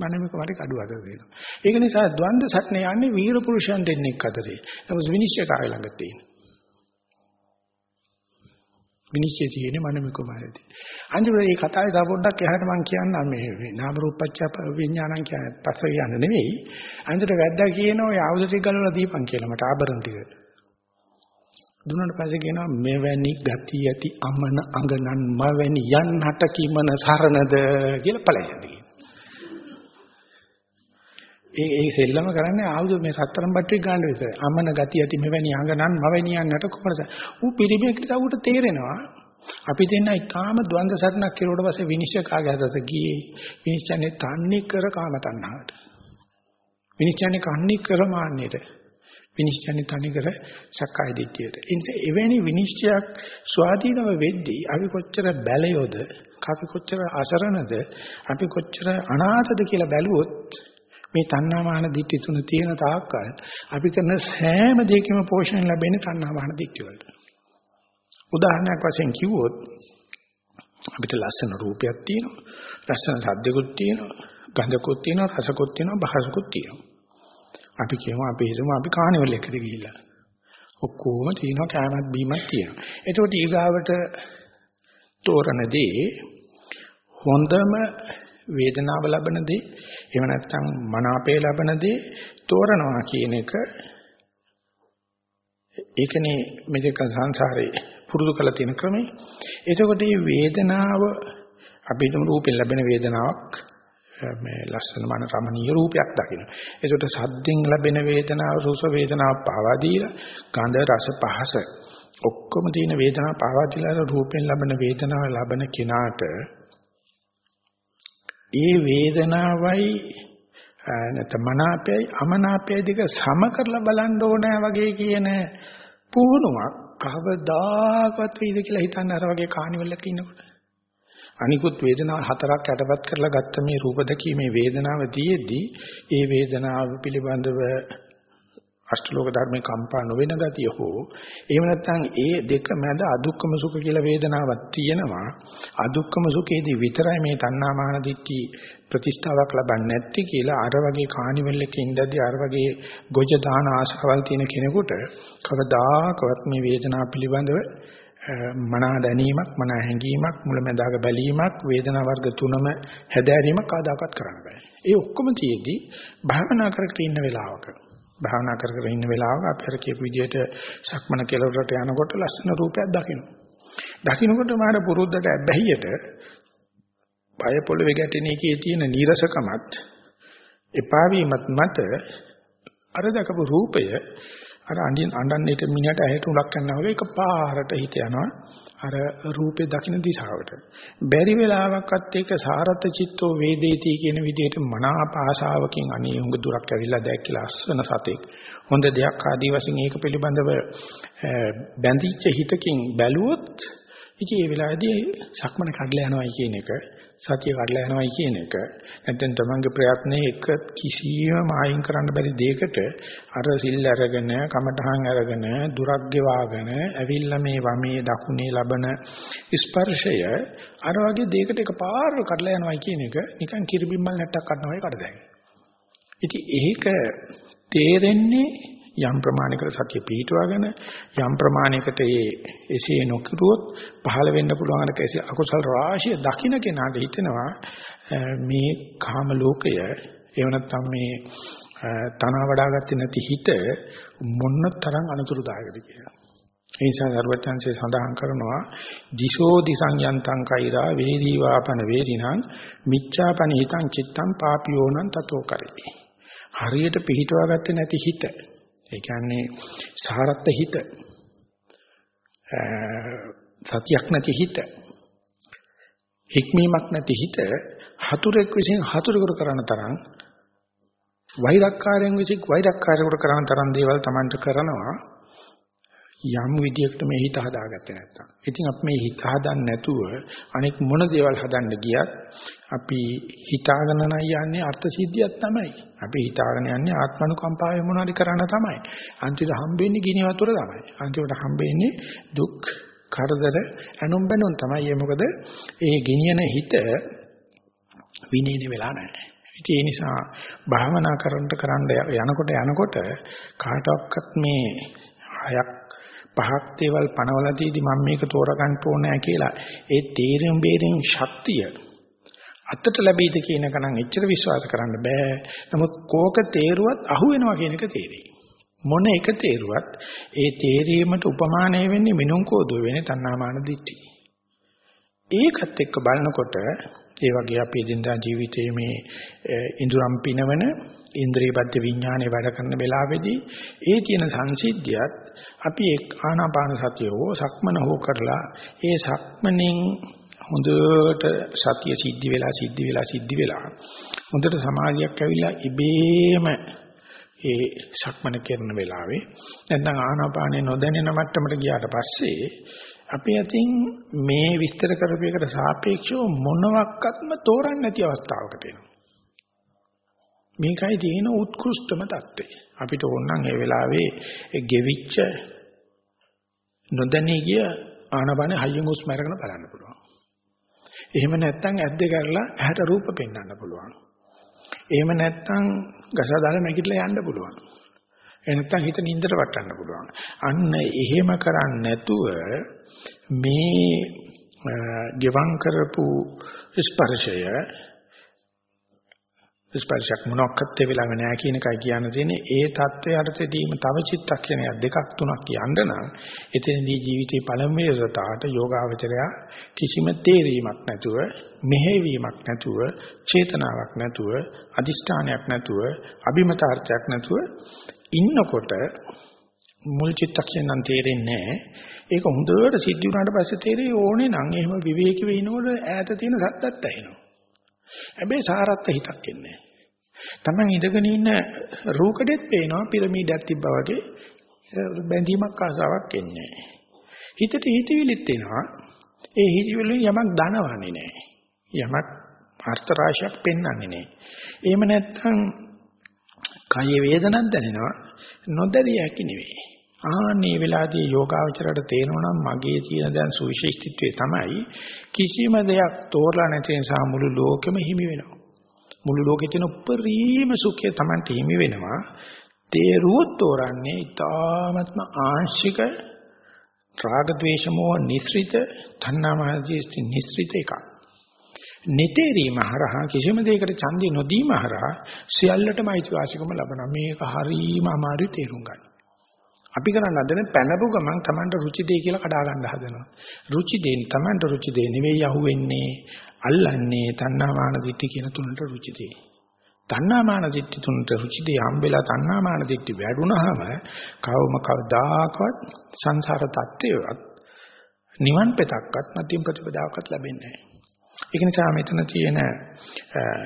මනමික වරි කඩුව අතර දෙනවා. ඒක නිසා ද්වන්ද සටනේ යන්නේ වීර පුරුෂයන් දෙන්නෙක් අතරේ. නමුත් විනිශ්චයකාරය ළඟ තියෙන. විනිශ්චය තියෙන්නේ මනමික මායදී. අන්තිමට මේ කතාවේ තව පොඩ්ඩක් එහාට මම කියන්නම් මේ නාම රූපච්ච විඥානං කියන්නේ පස්ස කියන්නේ නෙවෙයි. අන්තිමට වැද්දා කියනවා ඔය ආයුධ ටික ගලවලා දීපන් කියලා මට ආභරණ ටික. දුන්නාට පස්සේ කියනවා මෙවැනි ගති ඇති අමන අඟනන් මවැනි යන්නට කිමන සරණද කියලා පළයන්දී. ඒ ඒ සෙල්ලම කරන්නේ ආයුධ මේ සතරම් බට්ටි ගන්න විතර. අමන ගති ඇති මෙවැනි අඟනන් මවැනි යන්නට කොහොමද? ඌ පිරිමියෙක්ට උට තේරෙනවා. අපි දෙන්න ඊටාම ද්වන්ද සරණක් කෙරුවට පස්සේ විනිශ්චය කාගේ හදස ගියේ. විනිශ්චයනේ තන්නේ කර කාම තණ්හාවට. විනිශ්චයනේ කන්නේ කර මාන්නයට. විනිශ්චයනේ තනිකර සක්කාය දිට්ඨියට. ඉතින් එවැනි විනිශ්චයක් ස්වාධීනව වෙද්දී අපි කොච්චර බැලයොද, අපි කොච්චර අසරණද, අපි කොච්චර අනාථද කියලා බැලුවොත් මේ තණ්හා මාන දිට්ඨි තුන තියෙන තාක්කල් අපි කරන සෑම දෙයකම පෝෂණය ලැබෙන්නේ තණ්හා මාන දිට්ඨි වලට. උදාහරණයක් වශයෙන් කිව්වොත් අපිට ලස්සන රූපයක් තියෙනවා, ලස්සන සද්දකුත් තියෙනවා, ගන්ධකුත් තියෙනවා, රසකුත් තියෙනවා, භාෂකුත් තියෙනවා. අපි කියමු අපි හිතමු අපි කානිවල් එකට ගිහිල්ලා. ඔක්කොම තියෙනවා කෑමත් බීමත් තියෙනවා. එතකොට ඊගාවට තෝරන දේ හොඳම වේදනාව ලබන දේ එහෙම නැත්නම් මනාපේ ලබන දේ තෝරනවා කියන එක ඒකනේ මෙතක සංසාරේ පුරුදු කළ තියෙන ක්‍රමය. එතකොට මේ වේදනාව අපි හිතමු රූපෙන් ලැබෙන වේදනාවක් මේ ලස්සන මන රමණීය රූපයක් දකින්න. ඒකට සද්දෙන් ලැබෙන වේදනාව රස වේදනාව පාවා දීලා ගන්ධ රස පහස ඔක්කොම තියෙන වේදනාව පාවා දීලා රූපෙන් ලැබෙන වේදනාව ලබන කිනාට ඒ වේදනාවයි නැත්නම් මනාපයයි අමනාපයයි දෙක සම කරලා බලන්න ඕනෑ වගේ කියන පුහුණුවක් කවදාකවත් වෙයිද කියලා හිතන්න අර වගේ කානිවලක ඉන්නකොට. අනිකුත් වේදනා හතරක් යටපත් කරලා ගත්ත මේ රූප දැකීමේ වේදනාව තියේදී ඒ වේදනාව පිළිබඳව අෂ්ටලෝක ධර්මේ කම්පා නොවන ගතිය හෝ එහෙම නැත්නම් ඒ දෙක මැද අදුක්කම සුඛ කියලා වේදනාවක් තියෙනවා අදුක්කම සුඛේදී විතරයි මේ තණ්හා මාන දිට්ඨි ප්‍රතිස්ථාවක් ලබන්නේ නැති කියලා අර වගේ කානිවල් එකේ ඉඳදී අර වගේ ගොජ දාන ආශාවල් තියෙන කෙනෙකුට කවදාකවත් මේ වේදනාව පිළිබඳව මනා දැනීමක් මනා හැඟීමක් මුලැමැදාක බැලීමක් වේදනා වර්ග තුනම හැදෑරීමක් කවදාකවත් කරන්න බෑ. ඒ ඔක්කොම තියේදී භාවනා කරගෙන ඉන්න වෙලාවක භාවනා කර කර ඉන්න වෙලාවක අපි අර කියපු විදිහට සක්මන කෙලවරට යනකොට ලස්සන රූපයක් දකින්න. දකින්නකොට මාර පුරුද්දට ඇබ්බැහියට පය පොළවේ ගැටෙන එකේ තියෙන නීරසකමත් එපා වීමත් මත අර දකපු රූපය අර අඬින් අඬන්නේට මිනිහට ඇහෙට උලක් යනවා වගේ එකපාරට හිත යනවා අර රූපේ දකින්න දිශාවට. බැරි වෙලාවකත් ඒක සාරත චිත්තෝ වේදේති කියන විදිහට මනාප ආශාවකින් අනේ උඟ දුරක් ඇවිල්ලා දැක්කලා අස්සන සතෙක්. හොඳ දෙයක් ආදී වශයෙන් ඒක පිළිබඳව බැඳිච්ච හිතකින් බැලුවොත් ඉතින් ඒ වෙලාවේදී සක්මන කඩලා යනවායි කියන එක සතිය කඩලා යනවායි කියන එක නැත්නම් තමන්ගේ ප්‍රයත්නයේ එක කිසියම් ආයින් කරන්න බැරි දෙයකට අර සිල් අරගෙන කමඨහන් අරගෙන දුරක් ගෙවාගෙන ඇවිල්ලා මේ වමේ දකුණේ ලබන ස්පර්ශය අර වගේ දෙයකට එකපාර කඩලා යනවායි කියන එක නිකන් කිරිබිම්මල් නැට්ටක් කඩනවා වගේ කඩදැයි. ඉතින් ඒක තේරෙන්නේ යම් ප්‍රමාණයකට සතිය පිහිටුවාගෙන යම් ප්‍රමාණයකට ඒ එසේ නොකිරුවොත් පහළ වෙන්න පුළුවන් අර අකුසල රාශිය දකින්න කෙනාට හිතෙනවා මේ කාම ලෝකය එහෙම නැත්නම් මේ තන වඩාගත්තේ නැති හිත මොන්න තරම් අනතුරුදායකද කියලා. ඒ නිසා සර්වචන්සේ සඳහන් කරනවා දිශෝ දිසං යන්තං කෛරා වේදී වාපන වේරිණං මිච්ඡාපනි හිතං චිත්තං පාපියෝනං තතෝ කරේ. හරියට පිහිටවා ගත්තේ නැති හිත ඒ කියන්නේ සාරත්ත හිත. සතියක් නැති හිත. හික්මීමක් නැති හිත හතුරෙක් විසින් හතුරෙකුට කරන තරම් වෛරක්කාරයෙන් විසින් වෛරක්කාරයෙකුට කරන තරම් දේවල් Tamanට කරනවා. යම් විදියකට මේ හිත හදාගත්තේ නැත්තම්. ඉතින් අපි මේ හිත හදන්න නැතුව අනෙක් මොන දේවල් හදන්න ගියත් අපි හිතාගෙන නම් යන්නේ අර්ථ සිද්ධියක් තමයි. අපි හිතාගෙන යන්නේ ආත්මනුකම්පාවෙ මොනවාරි කරන්න තමයි. අන්තිමට හම්බෙන්නේ ගිනි වතුර තමයි. අන්තිමට හම්බෙන්නේ දුක්, කරදර, අනුම් බැනුම් තමයි. ඒ මොකද ඒ ගිනියන හිත විනීන වෙලා නැහැ. ඉතින් ඒ නිසා භාවනා කරන්න කරන්න යනකොට යනකොට කාටවත් මේ හයක් පහක් දේවල් පනවලා තියදී මම මේක තෝරගන්න ඕනෑ කියලා ඒ තීරම් බේරෙන් ශක්තිය අතට ලැබෙයිද කියන එක නම් එච්චර විශ්වාස කරන්න බෑ. නමුත් කෝක තේරුවත් අහු වෙනවා කියන එක තේරෙයි. මොන එක තේරුවත් ඒ තේරීමට උපමානය වෙන්නේ මිනුම් කෝදුව වෙන්නේ තණ්හාමාන දිට්ඨි. ඒකත් එක්ක බලනකොට ඒ වගේ අපේ දිනදා ජීවිතයේ මේ ඉඳුරම් පිනවන ඉන්ද්‍රිය බද්ධ විඥානේ වැඩ කරන වෙලාවේදී ඒ තියෙන සංසිද්ධියත් අපි ආනාපාන සතිය හෝ සක්මන හෝ කරලා ඒ සක්මනෙන් හොඳට සතිය සිද්ධි වෙලා සිද්ධි වෙලා සිද්ධි වෙලා හොඳට සමාධියක් ඇවිල්ලා ඉබේම ඒ සක්මන කරන වෙලාවේ නැත්නම් ආනාපානේ නොදැනෙන මට්ටමට ගියාට පස්සේ අපි අතින් මේ විස්තර කරපු එකට සාපේක්ෂව මොනවත්ක්ත්ම තෝරන්න නැති අවස්ථාවකට එනවා. මේකයි තියෙන උත්කෘෂ්ඨම தත්ත්වය. අපිට ඕනනම් ඒ වෙලාවේ ගෙවිච්ච නොදැනී ගිය ආනපන හයියෙන් හුස්ම අරගෙන බලන්න පුළුවන්. එහෙම නැත්නම් ඇද්ද කරලා ඇහැට රූප පෙන්වන්න පුළුවන්. එහෙම නැත්නම් ගසදාල නැගිටලා යන්න පුළුවන්. එහෙ නැත්නම් හිත නින්දට වටන්න පුළුවන්. අන්න එහෙම කරන්නේ නැතුව මේ ගෙවම් කරපු ස්පර්ශය ස්පර්ශයක් මොනක්වත් ඒ වෙලාවෙ නෑ කියන එකයි කියන්න තියෙන්නේ ඒ தත්ත්වයට තෙදීම තව චිත්තක්ෂණයක් දෙකක් තුනක් කියන්න නම් එතනදී ජීවිතේ පළමුවේ සතාට යෝගාවචරය කිසිම තේරීමක් නැතුව මෙහෙවීමක් නැතුව චේතනාවක් නැතුව අදිෂ්ඨානයක් නැතුව අභිමතාර්ථයක් නැතුව ඉන්නකොට මුල් චිත්තක්ෂණ නම් තේරෙන්නේ නැහැ. ඒක හොඳට සිද්ධ වුණාට පස්සේ තේරෙයි ඕනේ නම් එහෙම විවේකී වෙනකොට ඈත තියෙන සද්දත් ඇහෙනවා. හැබැයි සාරත්ත හිතක් එන්නේ තමන් ඉඳගෙන ඉන්න රූකඩෙත් පේනවා පිරමීඩයක් තිබ්බා වගේ. බැඳීමක් ආසාවක් එන්නේ හිතට හිතවිලිත් එනවා. ඒ හිතවිලි යමක් දනවන්නේ නැහැ. යමක් අර්ථ රාශියක් පෙන්වන්නේ නැහැ. එහෙම නැත්නම් කායේ වේදනක් දැනෙනවා නොදැරිය හැකි නෙවෙයි. ආන්නේ වෙලාදී යෝගාවචරයට තේරෙනවා නම් මගේ තියෙන දැන් සුවිශේෂීත්වය තමයි කිසිම දෙයක් තෝරලා නැති නිසා මුළු ලෝකෙම හිමි වෙනවා. මුළු ලෝකෙ තියෙන උපරිම සුඛය Tamante හිමි වෙනවා. තේරුවොත් තෝරන්නේ ඊ타ත්ම ආංශික රාග ద్వේෂ මොහ නිස්ෘත තණ්හාමාදී නිස්ෘත එකක්. නිතේරීම හරහා කිසිම දෙයකට ඡන්දි නොදීම හරහා සියල්ලටම අයිතිවාසිකම ලබනවා. මේක හරීම අමාරු තේරුම් ගන්න. අපි කරන්න හදන පැනපු ගමන් Tamanට රුචි දෙයි කියලා කඩා ගන්න හදනවා. රුචි දෙයින් Tamanට රුචි දෙයි නෙවෙයි අහුවෙන්නේ අල්ලන්නේ තණ්හාමාන දිට්ඨි කියන තුනට රුචි දෙයි. තණ්හාමාන දිට්ඨි තුනට රුචි දෙයි හම්බෙලා තණ්හාමාන දිට්ඨි වැඩුණාම කවම කවදාකවත් සංසාර තත්ත්වයවත් නිවන් පෙතක්වත් මධ්‍යම ප්‍රතිපදාවක්වත් ලැබෙන්නේ නැහැ. ඒක නිසා මෙතන තියෙන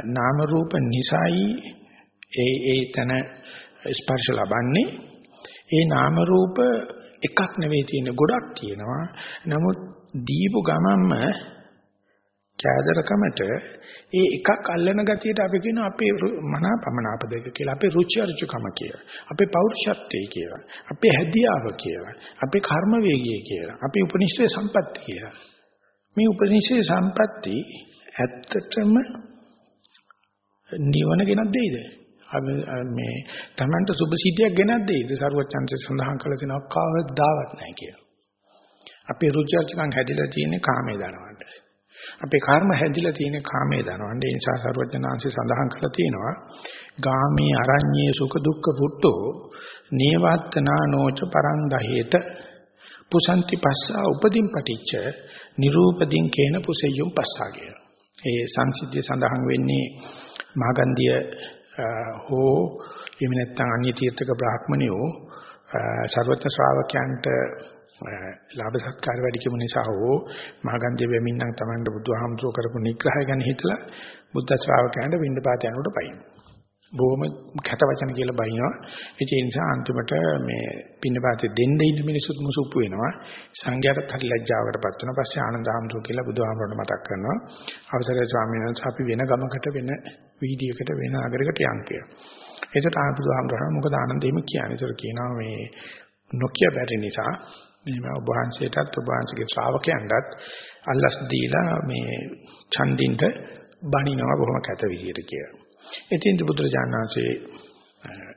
නාම රූප නිසයි ඒ ඒ තන ස්පර්ශ ලබන්නේ ඒ නාම රූප එකක් නෙවෙයි තියෙන ගොඩක් තියෙනවා. නමුත් දීපු ගමන්ම කෑදරකමට ඒ එකක් අල්ලන ගතියට අපි කියන අපේ මනාපමනාප දෙක කියලා අපේ රුචි අරුචිකම කියලා අපේ පෞරුෂත්වය කියලා අපේ හැදියාව කියලා අපේ කර්ම වේගය කියලා අපේ උපනිෂේ සම්පatti කියලා මේ උපනිෂේ සම්පatti ඇත්තටම නිවන ගෙනත් දෙයිද මේ Tamanට සුභ සිද්ධියක් ගෙනත් දෙයිද සරුවචන්සේ සඳහන් කළ තියෙනවා කවදාවත් නැහැ කියලා. අපේ රුචර්චකම් හැදිලා තියෙන්නේ කාමයේ දනවන්න. අපේ කර්ම හැදිලා තියෙන්නේ කාමයේ දනවන්න. ඒ නිසා සරුවචනාංශي සඳහන් කළා තියෙනවා ගාමී අරඤ්ඤේ සුඛ දුක්ඛ පුට්ටෝ නේවත්තනා නෝච පරං දහේත පුසන්ති පස්සා උපදීන් පටිච්ච නිරූපදීන් කේන පුසෙය්‍යුම් පස්සා කියලා. ඒ සංසිද්ධිය සඳහන් වෙන්නේ මාගන්ධිය හෝ එහෙම නැත්නම් අන්‍ය තීර්ථක බ්‍රාහ්මණයෝ සර්වත්‍ය ශ්‍රාවකයන්ට ලාභ සත්කාර වැඩි කිමු නිසා හෝ මහගන්ධය වෙමින්නම් Tamanda බුදුහාමුදුරුව කරපු නිග්‍රහය ගැන හිතලා බුද්ධ ශ්‍රාවකයන්ට විඳපාත යනකොට පයින්. බොහොම කැත වචන කියලා බයිනවා. ඒ නිසා අන්තිමට මේ පින්නපාතේ දෙන්න ඉන්න මිනිස්සුත් මුසුප්පු වෙනවා. සංඝයාට හරි ලැජ්ජාවකටපත් වෙනවා. පස්සේ ආනන්ද හාමුදුරුව කියලා බුදුහාමුදුරන්ට මතක් කරනවා. අවසරයි ස්වාමීන් වහන්සේ අපි වෙන ගමකට වෙන වීදියේකට වෙන නගරයකට යන් කියලා. ඒකට ආනන්දහාමුදුරුවෝ මොකද ආනන්දෙම කියන්නේ. ඒතර කියනවා මේ නොකිය බැරි නිසා මේ ඔබ වහන්සේටත් ඔබ වහන්සේගේ ශ්‍රාවකයන්ටත් අල්ලස් දීලා මේ ඡන්දින්ට බණිනවා බොහොම කැත විදියට කියලා. ඉතින් බුදුරජාණන්සේ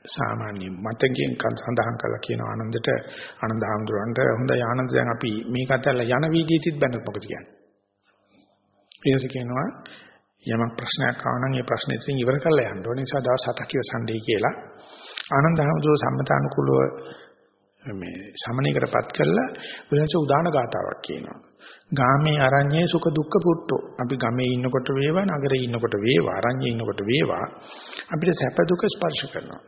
සාමාන්‍ය මතකයෙන් සඳහන් කළා කියන ආනන්දට ආනන්ද හඳුරන්ට හොඳයි ආනන්ද දැන් අපි මේක අතල්ලා යන වීදියේදීත් බැලුවොත් මොකද කියන්නේ? ඊටස කියනවා යමක් ප්‍රශ්නයක් ආව නම් ඒ ප්‍රශ්නේ ඉතින් ඉවර කරලා යන්න ඕනේ. නිසා දවස් 7ක් ඉවසන්නේ කියලා. ආනන්ද හඳුර සම්මතානුකූලව මේ සමණේකටපත් කළා. බුදුන්ස උදාන ගාතාවක් කියනවා. ගාමේ අරඤ්ඤේ සුඛ දුක්ඛ පුට්ටෝ අපි ගමේ ඉන්නකොට වේවා නගරේ ඉන්නකොට වේවා අරඤ්ඤේ ඉන්නකොට වේවා අපිට සැප දුක ස්පර්ශ කරනවා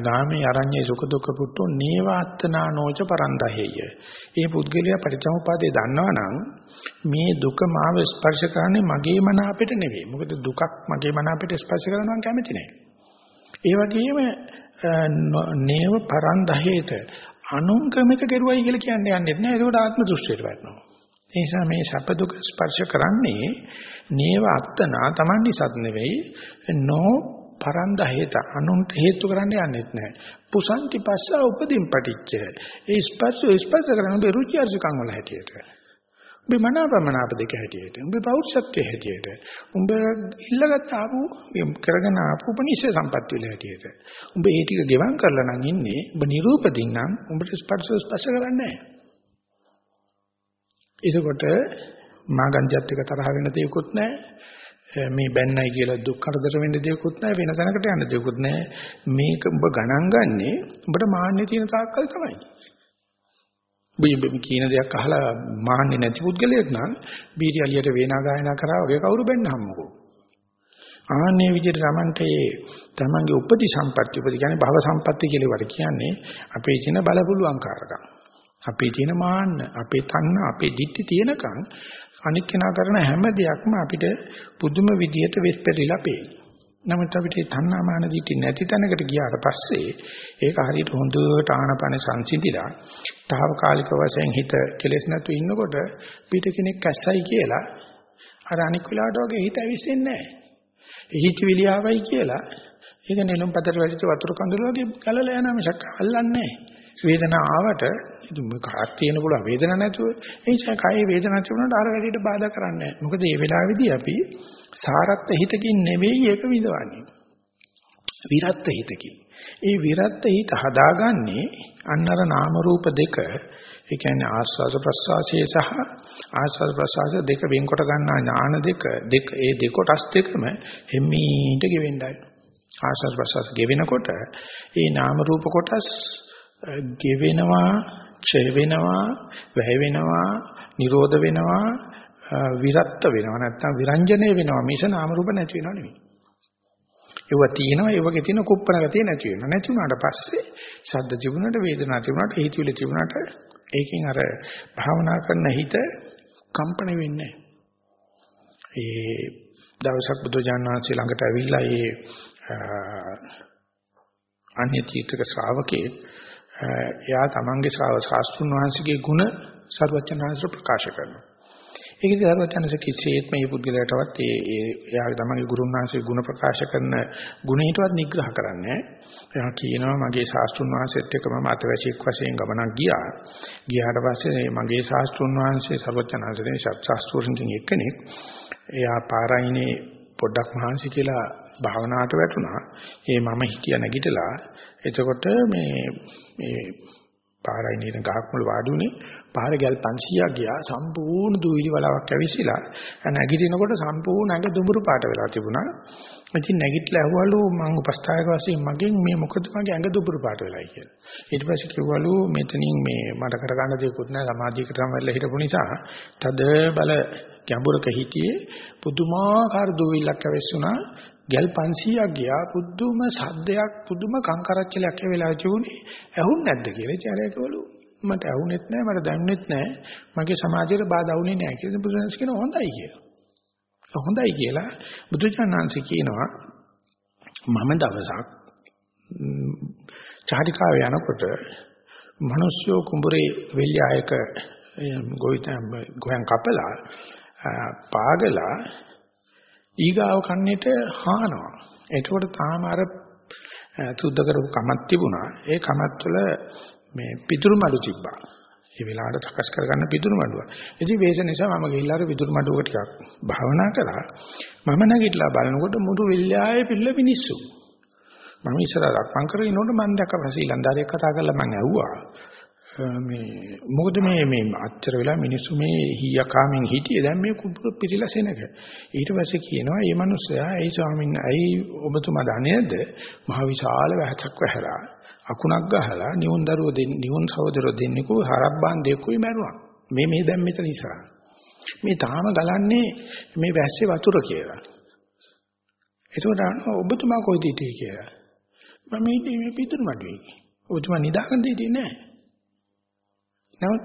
ගාමේ අරඤ්ඤේ සුඛ දුක්ඛ පුට්ටෝ නේවාත්තනා නෝච පරන්දහෙය. ඒ පුද්ගලයා පරිචමුපාදේ දන්නවනම් මේ දුක මාව ස්පර්ශ කරන්නේ මගේ මන අපිට නෙවෙයි. මොකද දුකක් මගේ මන අපිට ස්පර්ශ කරනවා කැමති නැහැ. ඒ වගේම නේව පරන්දහෙත අනුංගමික කෙරුවයි කියලා කියන්නේ යන්නේ නැහැ. ඒකට ආත්ම දෘෂ්ටියට වැටෙනවා. ඒ නිසා මේ සැප දුක ස්පර්ශ කරන්නේ නේව අත්තනා Taman නිසත් නෙවෙයි නෝ පරන්ද හේත අනුන්ට හේතු කරන්න යන්නෙත් නැහැ. පුසන්ති පස්ස උපදීන් පටිච්ච. ඒ ස්පර්ශ ස්පර්ශ කරන ඔබේ රුචි අරුචිකම් වල හැටියට. ඔබේ මනාපමනාප දෙක හැටියට. ඔබේ පෞරුෂත්වයේ හැටියට. උඹ ඉල්ලගත් ආපු කරගෙන ආපු උපනිෂේ සම්පත්‍ය වල හැටියට. උඹ ඒ ටික ගෙවම් කරලා නම් ඉන්නේ. ඔබ නිරූපදින් නම් උඹට ස්පර්ශ ස්පර්ශ කරන්නේ නැහැ. ඒකකොට මාගන්ජත් එක තරහ වෙන දෙයක්වත් නැහැ. මේ බැන්නයි කියලා දුක් කරදර වෙන්න දෙයක්වත් නැහැ වෙන තැනකට යන්න දෙයක්වත් නැහැ මේක ඔබ ගණන් ගන්නෙ ඔබට මාන්නේ තියෙන තාක්කල් තමයි ඔබ කියන දෙයක් අහලා මාන්නේ නැති පුද්ගලයෙක් නම් බීටි අලියට වේනා ගායනා කරා වගේ කවුරු බැන්න හම්මකෝ ආන්නේ විදිහට Tamante තමන්ගේ උපදි සම්පatti උපදි කියන්නේ භව සම්පatti කියලා වට කියන්නේ අපේ තියෙන බලපුලුවන්කාරකම් අපේ තියෙන මාන්න අපේ තන්න අපේ දික්ටි තියෙනකන් අනික් කෙනා කරන හැම දෙයක්ම අපිට පුදුම විදියට වෙස් පෙරිලා පේනවා. නමුත් අපිට තණ්හාමාන දිටි නැති තැනකට ගියාට පස්සේ ඒක හරියට හොඳට ආනපන සංසිඳිලා తాවකාලික වශයෙන් හිත කෙලෙස් නැතු ඉන්නකොට පිට කෙනෙක් ඇස්සයි කියලා අර අනික් වෙලාවට වගේ හිත ඇවිස්සෙන්නේ නැහැ. හිත විලියාවයි කියලා ඒක නෙළුම් පතර වැටිච්ච වතුර කඳුල වගේ ගලලා යනවා මිසක් අල්ලන්නේ නැහැ. වේදනාව ආවට ඉතින් කාක් තියෙන පුළුවන් වේදනාවක් නැතුව ඒ නිසා කයේ වේදනාවක් තිබුණාට අර වැඩියට බාධා කරන්නේ නැහැ. මොකද මේ වෙලාවේදී අපි සාරත්ත හිතකින් නෙවෙයි ඒක විඳවන්නේ. විරත්ත හිතකින්. ඒ විරත්ත හිත හදාගන්නේ අන්නර නාම රූප දෙක ඒ කියන්නේ ආස්වාද ප්‍රසආසයේ සහ ආස්වාද ප්‍රසආස දෙක වෙන්කොට ගන්නා ඥාන දෙක දෙක ඒ දෙක කොටස් දෙකම හිමීට ගෙවෙන්නයි. ආස්වාද ප්‍රසආස ගෙවෙනකොට ඒ නාම රූප කොටස් ගෙවෙනවා, ක්ෂය වෙනවා, වැය වෙනවා, නිරෝධ වෙනවා, විරත්ත වෙනවා නැත්නම් විරංජනේ වෙනවා. මිස නාම රූප නැති වෙනව නෙවෙයි. ඒව තියෙනවා ඒ වගේ තියෙන කුප්පණ ගතිය නැති වෙනවා. නැති වුණාට පස්සේ ශබ්ද තිබුණාට වේදනා තිබුණාට හිතවිලි තිබුණාට ඒකෙන් අර භාවනා කරන හිත කම්පණ වෙන්නේ ඒ දවසක් බුදුජානක වහන්සේ ළඟට ඇවිල්ලා ඒ අන්‍ය තීර්ථක ශ්‍රාවකේ එයා තමන්ගේ ශාස්ත්‍රුන් වහන්සේගේ ගුණ සර්වචනහන්සේ ප්‍රකාශ කරනවා. ඒකදී සර්වචනහන්සේ කිසිසේත් මේ පුද්ගලයාටවත් ඒ ඒ එයාගේ තමන්ගේ ගුරුන් වහන්සේ ගුණ ප්‍රකාශ කරන ගුණයටවත් නිග්‍රහ කරන්නේ එයා කියනවා මගේ ශාස්ත්‍රුන් වහන්සේත් එක්ක මම අතවැසියෙක් වශයෙන් ගමනක් ගියා. ගියාට පස්සේ මගේ ශාස්ත්‍රුන් වහන්සේ සර්වචනහන්සේ ශාස්ත්‍රුන්ගෙන් එක්කෙනෙක් එයා පාරයිනේ පොඩ්ඩක් මහන්සි කියලා භාවනාවට වැටුණා. ඒ මම හිතිය නැගිටලා එතකොට මේ මේ පාරයි නින ගහක් මුල වාඩි උනේ පාර ගැල් 500ක් ගියා. සම්පූර්ණ දුවිලි වලාවක් ඇවිසිලා නැගිටිනකොට සම්පූර්ණ ඇඟ දුඹුරු පාට වෙලා තිබුණා. ඉතින් නැගිටලා ඇහුවලු මම උපස්ථායක වශයෙන් මගෙන් මේ මොකද මගේ ඇඟ දුඹුරු පාට වෙලායි කියලා. ඊට පස්සේ කිව්වලු මෙතනින් මේ මට කරගන්න දෙයක්වත් නැහැ. සමාධියකට සමවැල්ල හිටපු නිසා තද බල ගැඹුරක හිටියේ. පුදුමාකාර දුවිල්ලක් ඇවිස්සුනා ගල් 500ක් ගියා. පුදුම සද්දයක් පුදුම කංකරච්චලයක් ඒ වෙලාවේ තිබුණේ. ඇහුන් නැද්ද කියලා ඉතින් මට ඇහුනෙත් නැහැ මට දැනුනෙත් නැහැ මගේ සමාජයට බාධා වුණේ නැහැ කියලා බුදුරජාණන් කියන හොඳයි කියලා. හොඳයි කියලා බුදුචානන්සේ කියනවා මම දවසක් චාරිකාව යනකොට මිනිස්සු කුඹුරේ වෙල්යායක ගොවිතැන් ගෝයන් කපලා පාගලා ඊගාව කන්නේට හානවා. එතකොට තාම අර සුද්ධ කරපු කමක් තිබුණා. ඒ කමත් වල මේ පිටුරු මඩු තිබ්බා. ඒ වෙලාවට සකස් කරගන්න පිදුරු මඩුව. ඉතින් වේස නිසා මම ගිහිල්ලා අර පිදුරු මඩුවක ටිකක් භාවනා කරා. මම නැගිටලා බලනකොට මුළු වෙල්ලාවේ පිළ මිනිස්සු. මම ඉස්සර රක්මන් කරගෙන ඉන්නකොට මම දැක්ක ශ්‍රීලන්දාරියක් කතා කරලා මම ඇහුවා. මේ මොකද මේ මේ අච්චර වෙලා මිනිස්සු මේ හීයකාමින් හිටියේ දැන් මේ කුඹුර පිටිලා සෙනග ඊට පස්සේ කියනවා මේ මිනිස්සයා ඒ ස්වාමීන් ඇයි ඔබතුමා දන්නේද මහ විශාල වැහසක් වැහලා අකුණක් ගහලා නියුන් දරුවෝ දෙන්න නියුන් සහෝදරයෝ දෙන්නෙකු හරබ්බන් දෙකුයි මැරුවා. මේ මේ දැන් මෙතන ඉස්සරහ. මේ තාම ගලන්නේ මේ වැස්සේ වතුර කියලා. ඒකට ඔබතුමා කොයිද හිටියේ කියලා. මම හිටියේ මේ පිටුරු මඩුවේ. ඔබතුමා නිදාගන්න දෙන්නේ නැහැ. නමුත්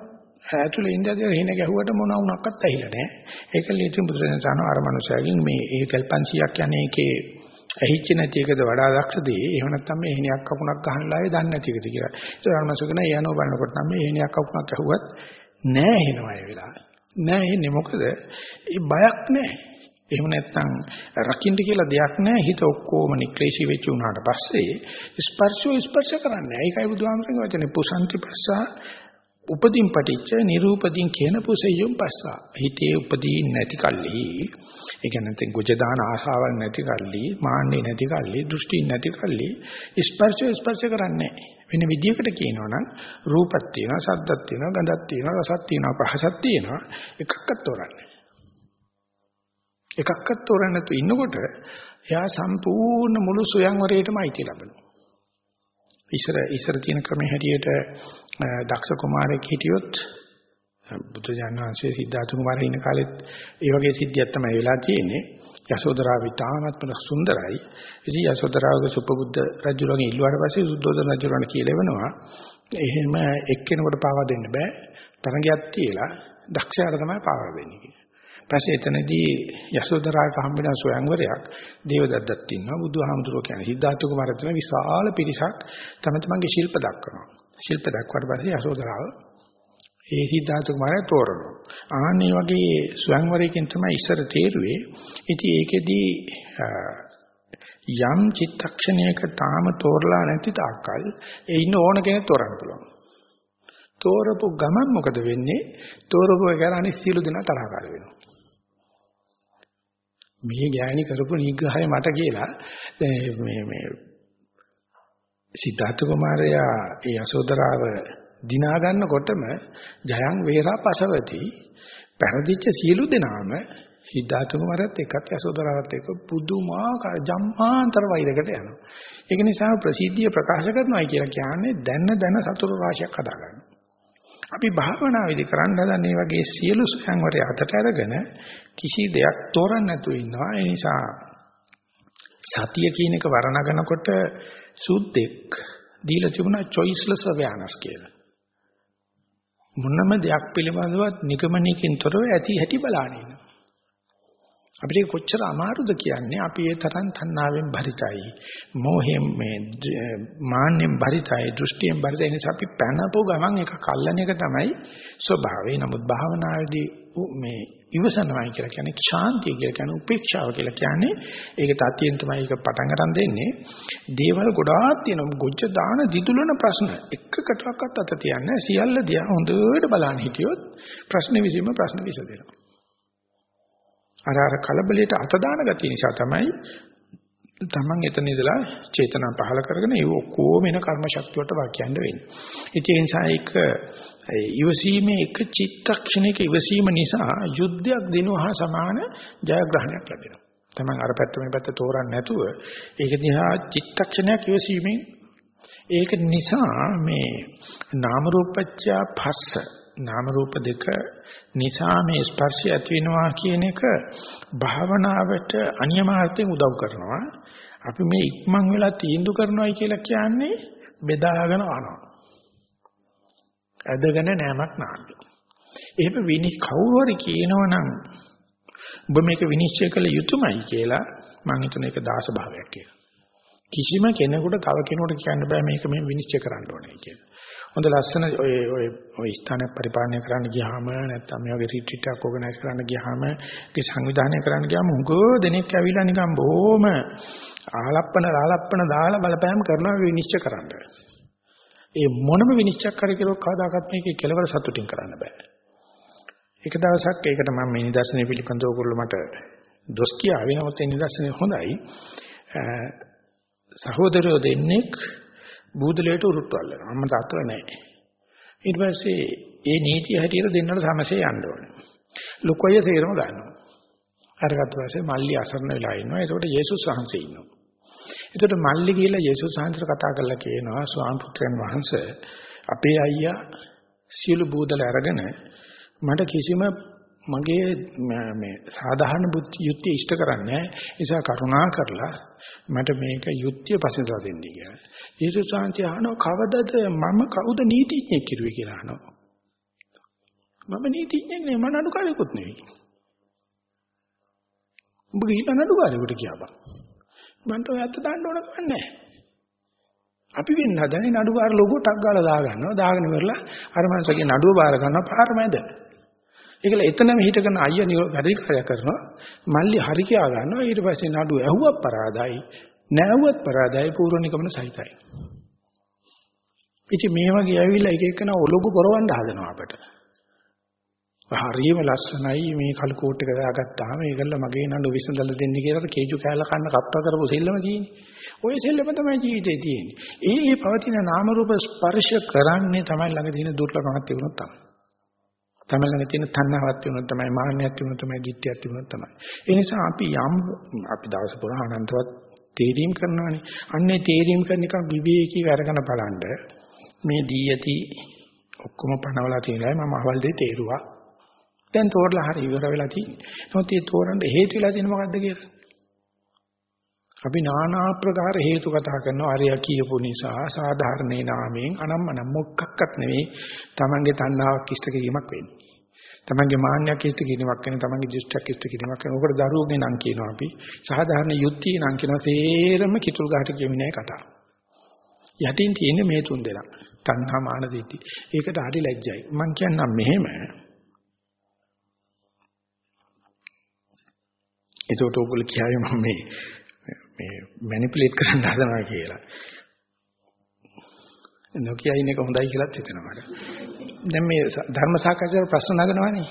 ඇතුලේ ඉඳලා හින ගැහුවට මොන වුණක්වත් ඇහිලා නැහැ. ඒක ලියුම් බුදුරජාණන් සාන අර මනුස්සයගෙන් මේ ඒ කල්පන්සියක් යන්නේ ඒකේ ඇහිච්ච නැති එකද වඩා දක්ෂ දෙයි. එහෙම නැත්නම් මේ හිණයක් කකුණක් ගහන්නලාවේ දන්නේ නැති එකද කියලා. ඒක අරමසුකන යනෝ බලනකොට නම් මේ හිණයක් කකුණක් ඇහුවත් නෑ එනවා ඒ වෙලාවේ. නෑ එන්නේ මොකද? ඒ බයක් නෑ. එහෙම නැත්නම් රකින්න කියලා දෙයක් නැහැ හිත ඔක්කොම නික්ලේශී වෙච්ච උනාට පස්සේ ස්පර්ශෝ ස්පර්ශ කරන්නේ. ඒකයි බුදුහාමරගේ වචනේ පුසන්ති පස්සා උපදීන් පටිච්ච නිරූපදීන් කියන පුසෙයුම් පස්සා. හිතේ උපදීන් නැති කල්ලි ඒ කියන්නේ ගොජ දාන ආසාවල් නැති කල්ලි මාන්නේ නැති කල්ලි දෘෂ්ටි නැති කල්ලි ස්පර්ශ ස්පර්ශ කරන්නේ වෙන විදියකට කියනවනම් රූපක් තියෙනවා ශබ්දක් තියෙනවා ගඳක් තියෙනවා රසක් තියෙනවා පහසක් තියෙනවා. එකක්වත් තෝරන්නේ එකක්වත් තෝරන්නේ නැතු ඉන්නකොට එයා සම්පූර්ණ මුළු සොයන්වරේටම අයිති ලබනවා. ඉස්සර ඉස්සර තියෙන ක්‍රමයේ හැටියට දක්ෂ කුමාරයෙක් හිටියොත් බුදු ජානනාංශයේ සිද්ධාර්ථ කුමාරයා ඉන්න කාලෙත් ඒ වගේ සිද්ධියක් තමයි වෙලා තියෙන්නේ. යශෝදරා විතානත්ම සුන්දරයි. ඉතින් යශෝදරාවගේ සුපබුද්ධ රජුලගෙන් ඉල්ලුවාට පස්සේ සුද්ධෝදන රජුරණ කියලෙවනවා. එහෙම එක්කෙනෙකුට පාවා දෙන්න බෑ. තරඟයක් තියලා දක්ෂයාට තමයි පාවා දෙන්නේ කියලා. පස්සේ එතනදී යශෝදරාට හම්බෙන සොයන්වරයක් දේවදත්තත් ඉන්නවා බුදුහාමුදුරුවෝ කියන්නේ. සිද්ධාර්ථ කුමාරතුමා විශාල පිරිසක් තම තමන්ගේ ශිල්ප දක්වනවා. ශිල්ප දක්වාට පස්සේ යශෝදරාව ඒ සිද්ධාර්ථ කුමාරයා තෝරනවා. ආන්නේ වගේ සොයන්වරයකින් තමයි ඉස්සර තේරුවේ. ඉතින් ඒකෙදී යම් චිත්තක්ෂණයක තාම තෝරලා නැති තාක්කල් ඒ ඉන්න ඕන කෙනෙක් තෝරන්න පුළුවන්. තෝරපු ගමන් මොකද වෙන්නේ? තෝරපු එක ගැන අනිත් සියලු දෙනා තරහකාර වෙනවා. මේ ගෑණි කරපු නිග්‍රහය මට කියලා මේ මේ සිද්ධාර්ථ කුමාරයා ඒ යසෝදරාව දිනා ගන්නකොටම ජයං වේරා පසවති පෙරදිච්ච සියලු දෙනාම සිද්ධාර්ථ කුමාරයත් එක්කත් යසෝදරාවත් එක්ක පුදුමාකාර ජම්මාන්තර වෛරකට යනවා. ඒක නිසා ප්‍රසිද්ධිය ප්‍රකාශ කරනවා කියලා කියන්නේ දැන දැන සතුරු රාශියක් හදාගන්නවා. අපි භාවනාවේදී කරන්න හදන වගේ සියලු සංවරය අතට අරගෙන කිසි දෙයක් තෝරන්න නැතුව ඉන්නවා. ඒ නිසා සතිය කියන එක වර්ණනනකොට සුද්දෙක් දීලා තිබුණා choiceless awareness කියලා. මොනම දෙයක් පිළිබඳවත් නිගමනයකින් තොරව ඇති හැටි බලාගෙන ඉන්නවා. අපිට කොච්චර අමාරුද කියන්නේ? අපි ඒ තරම් තණ්හාවෙන් භරිතයි මෝහයෙන් මේ මාන්නෙන් භරිතයි දෘෂ්ටියෙන් භරිතයි නිසා අපි පැනපෝ ගමන් එක කල්ලන එක තමයි ස්වභාවය. නමුත් භාවනාවේදී මේ ඉවසනවයි කියලා කියන්නේ ශාන්තිය කියලා කියන්නේ උපේක්ෂාව කියලා කියන්නේ ඒක තතියෙන් තමයි ඒක පටන් ගන්න දෙන්නේ. දේවල් ගොඩාක් තියෙනවා. ගොජ්ජ දාන දිදුලන ප්‍රශ්න. එකකටවත් අත තියන්නේ සියල්ල දිහා හොඳට බලන්න හිටියොත් ප්‍රශ්න විසීම ප්‍රශ්න විසදෙනවා අර අර කලබලයට අත දාන ගතිය නිසා තමයි තමන් එතන ඉඳලා චේතනා පහල කරගෙන ඒ ඔක්කොම එන කර්ම ශක්තියට වාක්‍යයන්ද වෙන්නේ. ඒ නිසා ඒක ඉවසීමේ එක චිත්තක්ෂණයක ඉවසීම නිසා යුද්ධයක් දිනුවා සමාන ජයග්‍රහණයක් ලැබෙනවා. තමන් අර පැත්ත මේ පැත්ත තෝරන්නේ නැතුව ඒක දිහා චිත්තක්ෂණයක් ඉවසීමෙන් ඒක නිසා මේ නාම රූපච්ඡ පස්ස නාම රූප දෙක නිසා මේ ස්පර්ශය ඇති වෙනවා කියන එක භාවනාවට අනියමාර්ථයෙන් උදව් කරනවා. අපි මේ ඉක්මන් වෙලා තීන්දුව කරනවායි කියලා කියන්නේ බෙදාගෙන ආනවා. ඇදගෙන නෑමක් නාන්නේ. එහෙම විනි කවුරු හරි කියනවනම් ඔබ මේක විනිශ්චය කළ යුතුමයි කියලා මම හිතන එක දාස භාවයක් කියලා. කිසිම කෙනෙකුට තව කෙනෙකුට කියන්න බෑ මේක මේ විනිශ්චය කරන්න ඕනේ කියලා. හොඳ ලස්සන ඔය ඔය ඔය ස්ථාන පරිපාලනය කරන්න ගියාම නැත්නම් මේ වගේ රිට්‍රීට් එකක් ඕගනයිස් කරන්න ගියාම ඒ සංවිධානය කරන්න ගියාම උගෝ දෙනෙක් ඇවිල්ලා නිකන් බොහොම ආලප්පන ලාලප්පන දාලා බලපෑම් කරනවා විනිශ්චය කරන්න. ඒ මොනම විනිශ්චයක් කර කෙරුවක් කවදාකවත් මේකේ කෙලවර සතුටින් කරන්න බෑ. එක දවසක් ඒකට මම මේ නිදර්ශනය පිළිබඳව ඔයගොල්ලෝ මට දොස් කියාවේ නමුත් ඒ නිදර්ශනය හොඳයි. සහෝදරයෝ දෙන්නෙක් බූදලයට උරුට්ටු අල්ලනවා. අම්ම තාත්තලා නැහැ. ඊට පස්සේ ඒ නීතිය හැටියට දෙන්නට සමසේ යන්න ඕනේ. ලොකෝය සේරම ගන්නවා. අරකට පස්සේ මල්ලි අසරණ වෙලා ඉන්නවා. ඒකට යේසුස් වහන්සේ ඉන්නවා. ඒකට මල්ලි කියලා යේසුස් වහන්සේට කතා කරලා කියනවා ස්වාමි පුත්‍රයන් වහන්සේ අපේ අයියා සියලු බූදල අරගෙන මට කිසිම මගේ මේ සාධාරණ බුද්ධි යුක්ති ඉෂ්ට කරන්නේ නිසා කරුණා කරලා මට මේක යුක්තිය පසෙන්දා දෙන්න කියලා. යේසුස් වහන්සේ අහනවා කවදද මම කවුද නීතිඥයෙක් කිරුවේ කියලා අහනවා. මම නීතිඥයෙක් නෙමෙයි මම නඩුකාරයෙකුත් නෙවෙයි. උඹ ගිහින් නඩුකාරයෙකුට කියපන්. මන්ට ඔය අත දාන්න ඕන කන්නේ අපි වෙන්න හදනේ නඩුකාර ලොගෝ ටක් ගාලා දා ගන්නවා. දාගෙන ඉවරලා අර මනසගේ නඩුව බාර ගන්නවා පාර මැද. ඒකල එතනම හිටගෙන අයියා වැඩි කාර්යයක් කරනවා. මල්ලි හරි කියා ගන්නවා. ඊට පස්සේ නඩුව ඇහුවක් පරාදයි. නැවුවත් පරාදයි පූර්ව නිගමන සහිතයි. ඉතින් මේ වගේ ඇවිල්ලා එක එකන ඔලොගු පොරවන්න හදනවා අපට. හරියම ලස්සනයි මේ කළු කෝට් එක දාගත්තාම ඒකල්ල මගේ නඩු විසඳලා දෙන්න කියලා කේජු කෑල්ල කන්න කප්පා කරපු සෙල්ලම තියෙන්නේ. ওই සෙල්ලම තමයි ජීවිතේ තියෙන්නේ. ඒ ඒ පවතින නාම රූප ස්පර්ශ කරන්නේ තමයි ළඟ තියෙන දුර්ලභමත් තිබුණොත් තමයි. තමයි ළඟ තියෙන තණ්හාවක් තිබුණොත් තමයි මාන්නයක් තිබුණොත් තමයි ditthියක් තිබුණොත් තමයි. ඒ නිසා අපි යම් අපි දවස පුරා අනන්තවත් තේරීම් කරනවානේ. අන්නේ තේරීම් කරන එක විවේකීව අරගෙන බලන්න මේ දී යති ඔක්කොම පනවලා තියෙනවා මම අවල් දෙය තේරුවා. දැන් තෝරලා හරි ඉවර වෙලා තියෙන්නේ. නමුත් මේ තෝරන්න හේතු වෙලා තියෙන මොකද්ද කියලා? අපි নানা ආකාර හේතු කතා කරනවා අරියා කියපු නිසා සාධාරණේ නාමයෙන් අනම්මනම් මොකක්වත් නෙවෙයි Tamange තණ්හාවක් ඉෂ්ට කිරීමක් වෙන්නේ. Tamange මාන්නයක් ඉෂ්ට කිරීමක් වෙන Tamange දෘෂ්ටියක් ඉෂ්ට කිරීමක් වෙන. ඔකට දරුවෝගේ නම් කියනවා අපි. සාධාරණ යුක්තිය නම් කියනවා සේරම කිතුල් ගහට කියමිනේ කතාව. යටින් තියෙන්නේ මේ තුන් දෙනා. තණ්හා මාන දිටි. ඒකට හරි ලැජ්ජයි. මං කියන්නම් මෙහෙම ඒකට ඔයගොල්ලෝ කියාවේ මම මේ මේ මැනිපියුලේට් කරන්න හදනවා කියලා. නොකිය ඉන්න එක හොඳයි කියලාත් හිතෙනවා මට. දැන් මේ ධර්ම සාකච්ඡාවේ ප්‍රශ්න නගනවානේ.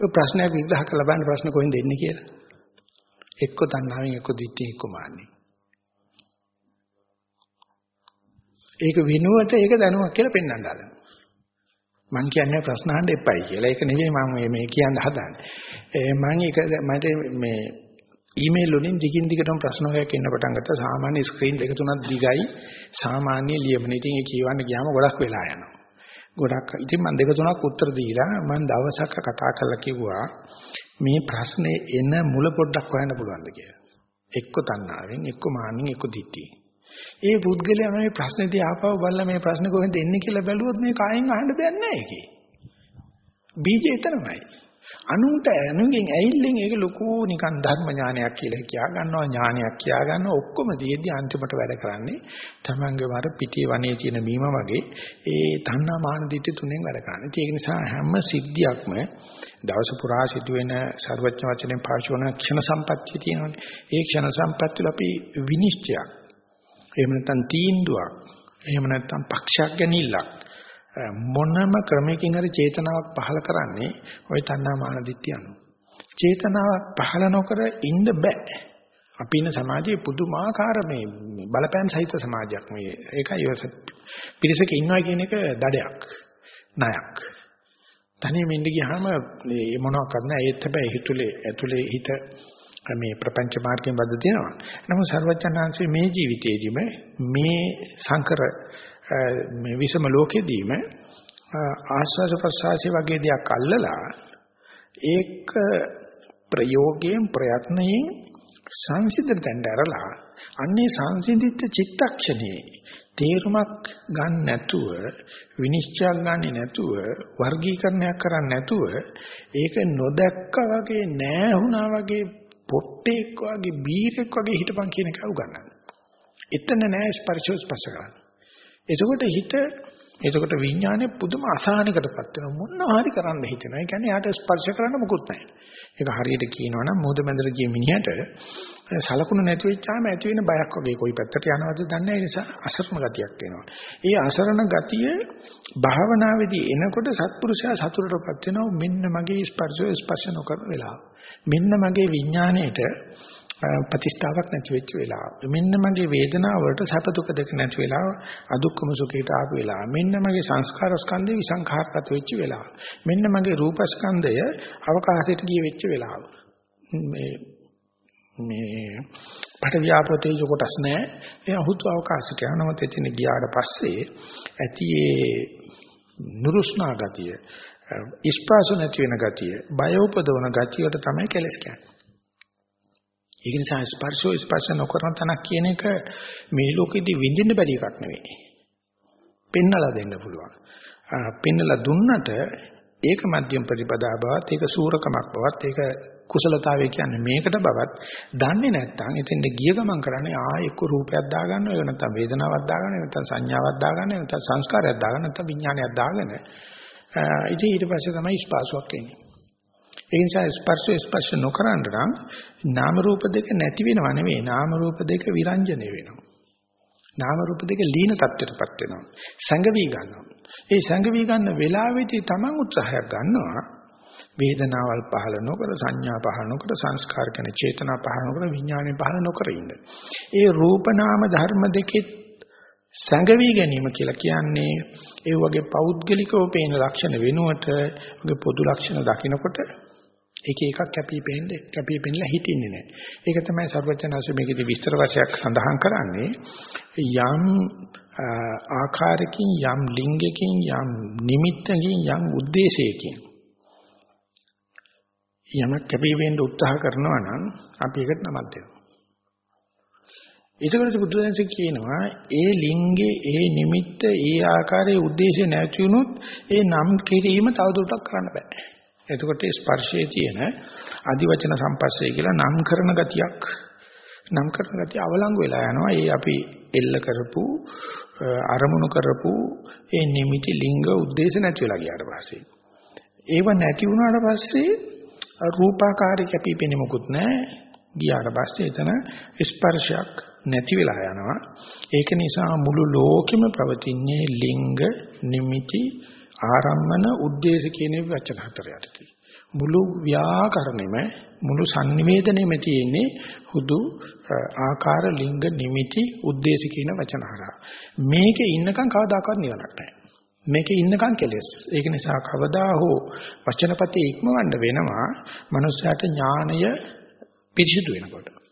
ඔය ප්‍රශ්නයක් විග්‍රහ කරලා බලන්න ප්‍රශ්න කොහෙන්ද එන්නේ කියලා. එක්ක තණ්හාවෙන් එක්ක දිට්ඨිය එක්ක මාන්නේ. ඒක විනුවට ඒක දැනුවක් කියලා පෙන්වන්න හදනවා. මං කියන්නේ ප්‍රශ්න අහන්න එපයි කියලා. ඒක නෙවෙයි මම මේ කියන්න හදන්නේ. ඒ මම ඒක මට මේ ඊමේල් වලින් දිගින් දිගටම ප්‍රශ්න හොයක් එන්න පටන් ගත්තා. සාමාන්‍ය ස්ක්‍රීන් දෙක තුනක් දිගයි. සාමාන්‍ය ලියමන. ඉතින් ඒ කියවන්න ගියාම ගොඩක් වෙලා යනවා. ගොඩක් ඉතින් මම දෙක තුනක් උත්තර දීලා මම දවසක් කතා කරලා කිව්වා මේ ප්‍රශ්නේ එන මුල පොඩ්ඩක් හොයන්න පුළුවන්ද කියලා. එක්ක තණ්හාවෙන්, එක්ක මාන්නෙන්, එක්ක දිට්ඨියෙන්. ඒ පුද්ගලයා මේ ප්‍රශ්නේ දිහා ආපහු බලලා මේ ප්‍රශ්නේ කොහෙන්ද එන්නේ කියලා බැලුවොත් මේ කායෙන් අහන්න දෙයක් නැහැ ඒකේ. බීජය එතනමයි. අනුන්ට අනුන්ගෙන් ඇහිල්ලෙන් ඒක ලොකු නිකන් ධර්ම ඥානයක් කියලා කියා ගන්නවා ඥානයක් කියා ගන්නවා ඔක්කොම දීදී අන්තිමට වැඩ කරන්නේ තමංගේ වර පිටියේ වනේ තියෙන මීම වගේ ඒ තණ්හා මාන දිට්ඨි තුනෙන් වැඩ කරන්නේ. ඒක නිසා හැම සිද්ධියක්ම දවස පුරා සිදුවෙන ਸਰවඥ වචනෙන් පාවිච්චි කරන ක්ෂණ සම්පත්තිය තියෙනවානේ. ඒ ක්ෂණ සම්පත්තිය අපි විනිශ්චයක් එහෙම නැත්නම් තීන්දුවක් එහෙම නැත්නම් පක්ෂයක් ගැනීමක් මොනම ක්‍රමයකින් හරි චේතනාවක් පහළ කරන්නේ ওই තණ්හා මාන දිට්ඨිය අනුව. චේතනාවක් පහළ නොකර ඉන්න බෑ. අපි ඉන්න සමාජයේ පුදුමාකාර මේ බලපෑම් සහිත සමාජයක් මේ. ඒකයි පිරිසක ඉන්නවා කියන එක දඩයක්. ණයක්. තනියම ඉඳ ගියාම මේ මොනවක් කරන්න ඒත් හැබැයි හිතුලේ ඇතුලේ හිත මේ ප්‍රපංච මාර්ගයෙන් බද්ධ තියෙනවා. නමුත් සර්වඥාන්සේ මේ ජීවිතේදීම මේ සංකර මේ විසම ලෝකෙදීම ආස්වාද ප්‍රසආසි වගේ දෙයක් අල්ලලා ඒක ප්‍රයෝගයෙන් ප්‍රයත්නයෙන් සංසිඳන තැනට ඇරලා අන්නේ සංසිඳිත චිත්තක්ෂණේ තේරුමක් ගන්න නැතුව විනිශ්චයක් ගන්නේ නැතුව වර්ගීකරණයක් කරන්නේ නැතුව ඒක නොදැක්කා වගේ නැහැ වගේ පොට්ටෙක් වගේ බීරෙක් වගේ හිටපන් කියන එක උගන්වන්නේ. එතන නෑ ස්පර්ශෝ ස්පර්ශ කරන්නේ. එතකොට හිත එතකොට විඥානේ පුදුම අසහනයකටපත් වෙනවා මොනවා හරි කරන්න හිතෙනවා. ඒ කියන්නේ යාට ස්පර්ශ කරන්න මොකුත් නැහැ. ඒක හරියට කියනවා නම් මොහොත මැදට ගිය මිනිහට සලකුණු නැති වෙච්චාම ඇති වෙන බයක් වගේ කොයි පැත්තට යනවද දන්නේ නැහැ. ඒ නිසා අසරණ ගතියක් වෙනවා. ඒ අසරණ ගතිය භාවනාවේදී එනකොට සත්පුරුෂයා සතුටටපත් වෙනවා. මෙන්න මගේ ස්පර්ශය ස්පර්ශ නොකර වෙලාව. මෙන්න මගේ විඥාණයට ප්‍රතිස්ථාවක් නැති වෙච්ච වෙලාව. මෙන්න මගේ වේදනාව වලට සැප දුක දෙක නැති වෙලාව, අදුක්කම සුඛයට ආපු වෙලාව. මෙන්න මගේ සංස්කාර ස්කන්ධය විසංඛාරගත වෙච්ච වෙලාව. මෙන්න මගේ රූප ස්කන්ධය අවකාශයට ගිය වෙච්ච වෙලාව. මේ මේ පටවියාපතේ කොටස් නැහැ. ඒ අහුතු අවකාශයට යනවත් එතන ගියාට පස්සේ ඇති ඒ නුරුස්නා ගතිය, ඉස්පාසු නැති වෙන ගතිය, බය උපදවන ගතියට තමයි කෙලස් කියන්නේ. ඒක නිසා ස්පර්ශෝ ස්පර්ශ නොකරන තනක් කියන එක මේ ලෝකෙදී විඳින්න බැරි එකක් නෙවෙයි. පෙන්නලා දෙන්න පුළුවන්. පෙන්නලා දුන්නට ඒක මධ්‍යම ප්‍රතිපදා බවත් ඒක සූරකමක් බවත් ඒක කුසලතාවය කියන්නේ මේකට බවත් දන්නේ නැත්නම් එතෙන්ද ගිය ගමන් කරන්නේ ආ එක්ක රූපයක් දාගන්න ඒක නැත්නම් වේදනාවක් දාගන්න නැත්නම් සංඥාවක් දාගන්න නැත්නම් සංස්කාරයක් දාගන්න නැත්නම් විඥානයක් දාගෙන ඉතින් ඊට පස්සේ තමයි ස්පාසුවක් එන්නේ ඒ නිසා ස්පර්ශ ස්පර්ශ නොකරන නම් නාම රූප දෙක නැති වෙනව නෙවෙයි නාම රූප දෙක විරංජනේ වෙනවා. නාම රූප දෙක ලීන තත්ත්වයටපත් වෙනවා. සංගවි ගන්නවා. ඒ සංගවි ගන්න වෙලාවෙදී Taman උත්සාහයක් ගන්නවා. වේදනාවල් පහළ නොකර සංඥා පහළ නොකර සංස්කාර කියන චේතනා පහළ නොකර විඥානය පහළ නොකර ඉන්න. ඒ රූප නාම ධර්ම දෙකේ සංගවි ගැනීම කියලා කියන්නේ ඒ වගේ පෞද්ගලිකව පේන ලක්ෂණ වෙනුවට වගේ පොදු ලක්ෂණ දකිනකොට ඒක එකක් කැපී පෙනෙන්නේ කැපී පෙනෙලා හිටින්නේ නැහැ. ඒක තමයි සර්වඥාසු මේකේදී විස්තර වශයෙන් සඳහන් කරන්නේ යම් ආකාරකින් යම් ලිංගකින් යම් නිමිත්තකින් යම් ಉದ್ದೇಶයකින් යමක් කැපී වෙන්න උත්සාහ කරනවා නම් අපි ඒකට නමක් දෙනවා. ඒකවලදී බුදුදහමස කියනවා ඒ ලිංගේ ඒ නිමිත්ත ඒ ආකාරයේ ಉದ್ದೇಶ නැති වුණොත් ඒ නම් කිරීම තවදුරටත් කරන්න බෑ. එතකොට ස්පර්ශයේ තියෙන අදිවචන සම්පස්සේ කියලා නම් කරන ගතියක් නම් කරන ගතිය අවලංගු වෙලා යනවා. ඒ අපි එල්ල කරපු අරමුණු කරපු ඒ නිමිති ලිංග ಉದ್ದೇಶ නැති වෙලා ගියාට පස්සේ. ඒව නැති වුණාට පස්සේ රූපාකාරී කැපිපෙන්නේ මොකුත් නැහැ. ගියාට පස්සේ එතන ස්පර්ශයක් නැති වෙලා යනවා. ඒක නිසා මුළු ලෝකෙම පවතින්නේ ලිංග නිමිති ආරම්මන උද්දේශ කියන වචන හතර යටතේ. මුළු ව්‍යාකරණෙම මුළු sannivedaneම තියෙන්නේ හුදු ආකාර ලිංග නිමිති උද්දේශ කියන වචන හරහා. මේකේ ඉන්නකම් කවදාකවත් නිවනක් නැහැ. මේකේ ඉන්නකම් කෙලෙස්. ඒක නිසා කවදා හෝ වචනපතේ ඉක්මවන්න වෙනවා මනුස්සයාට ඥානය පිරිසිදු වෙනකොට.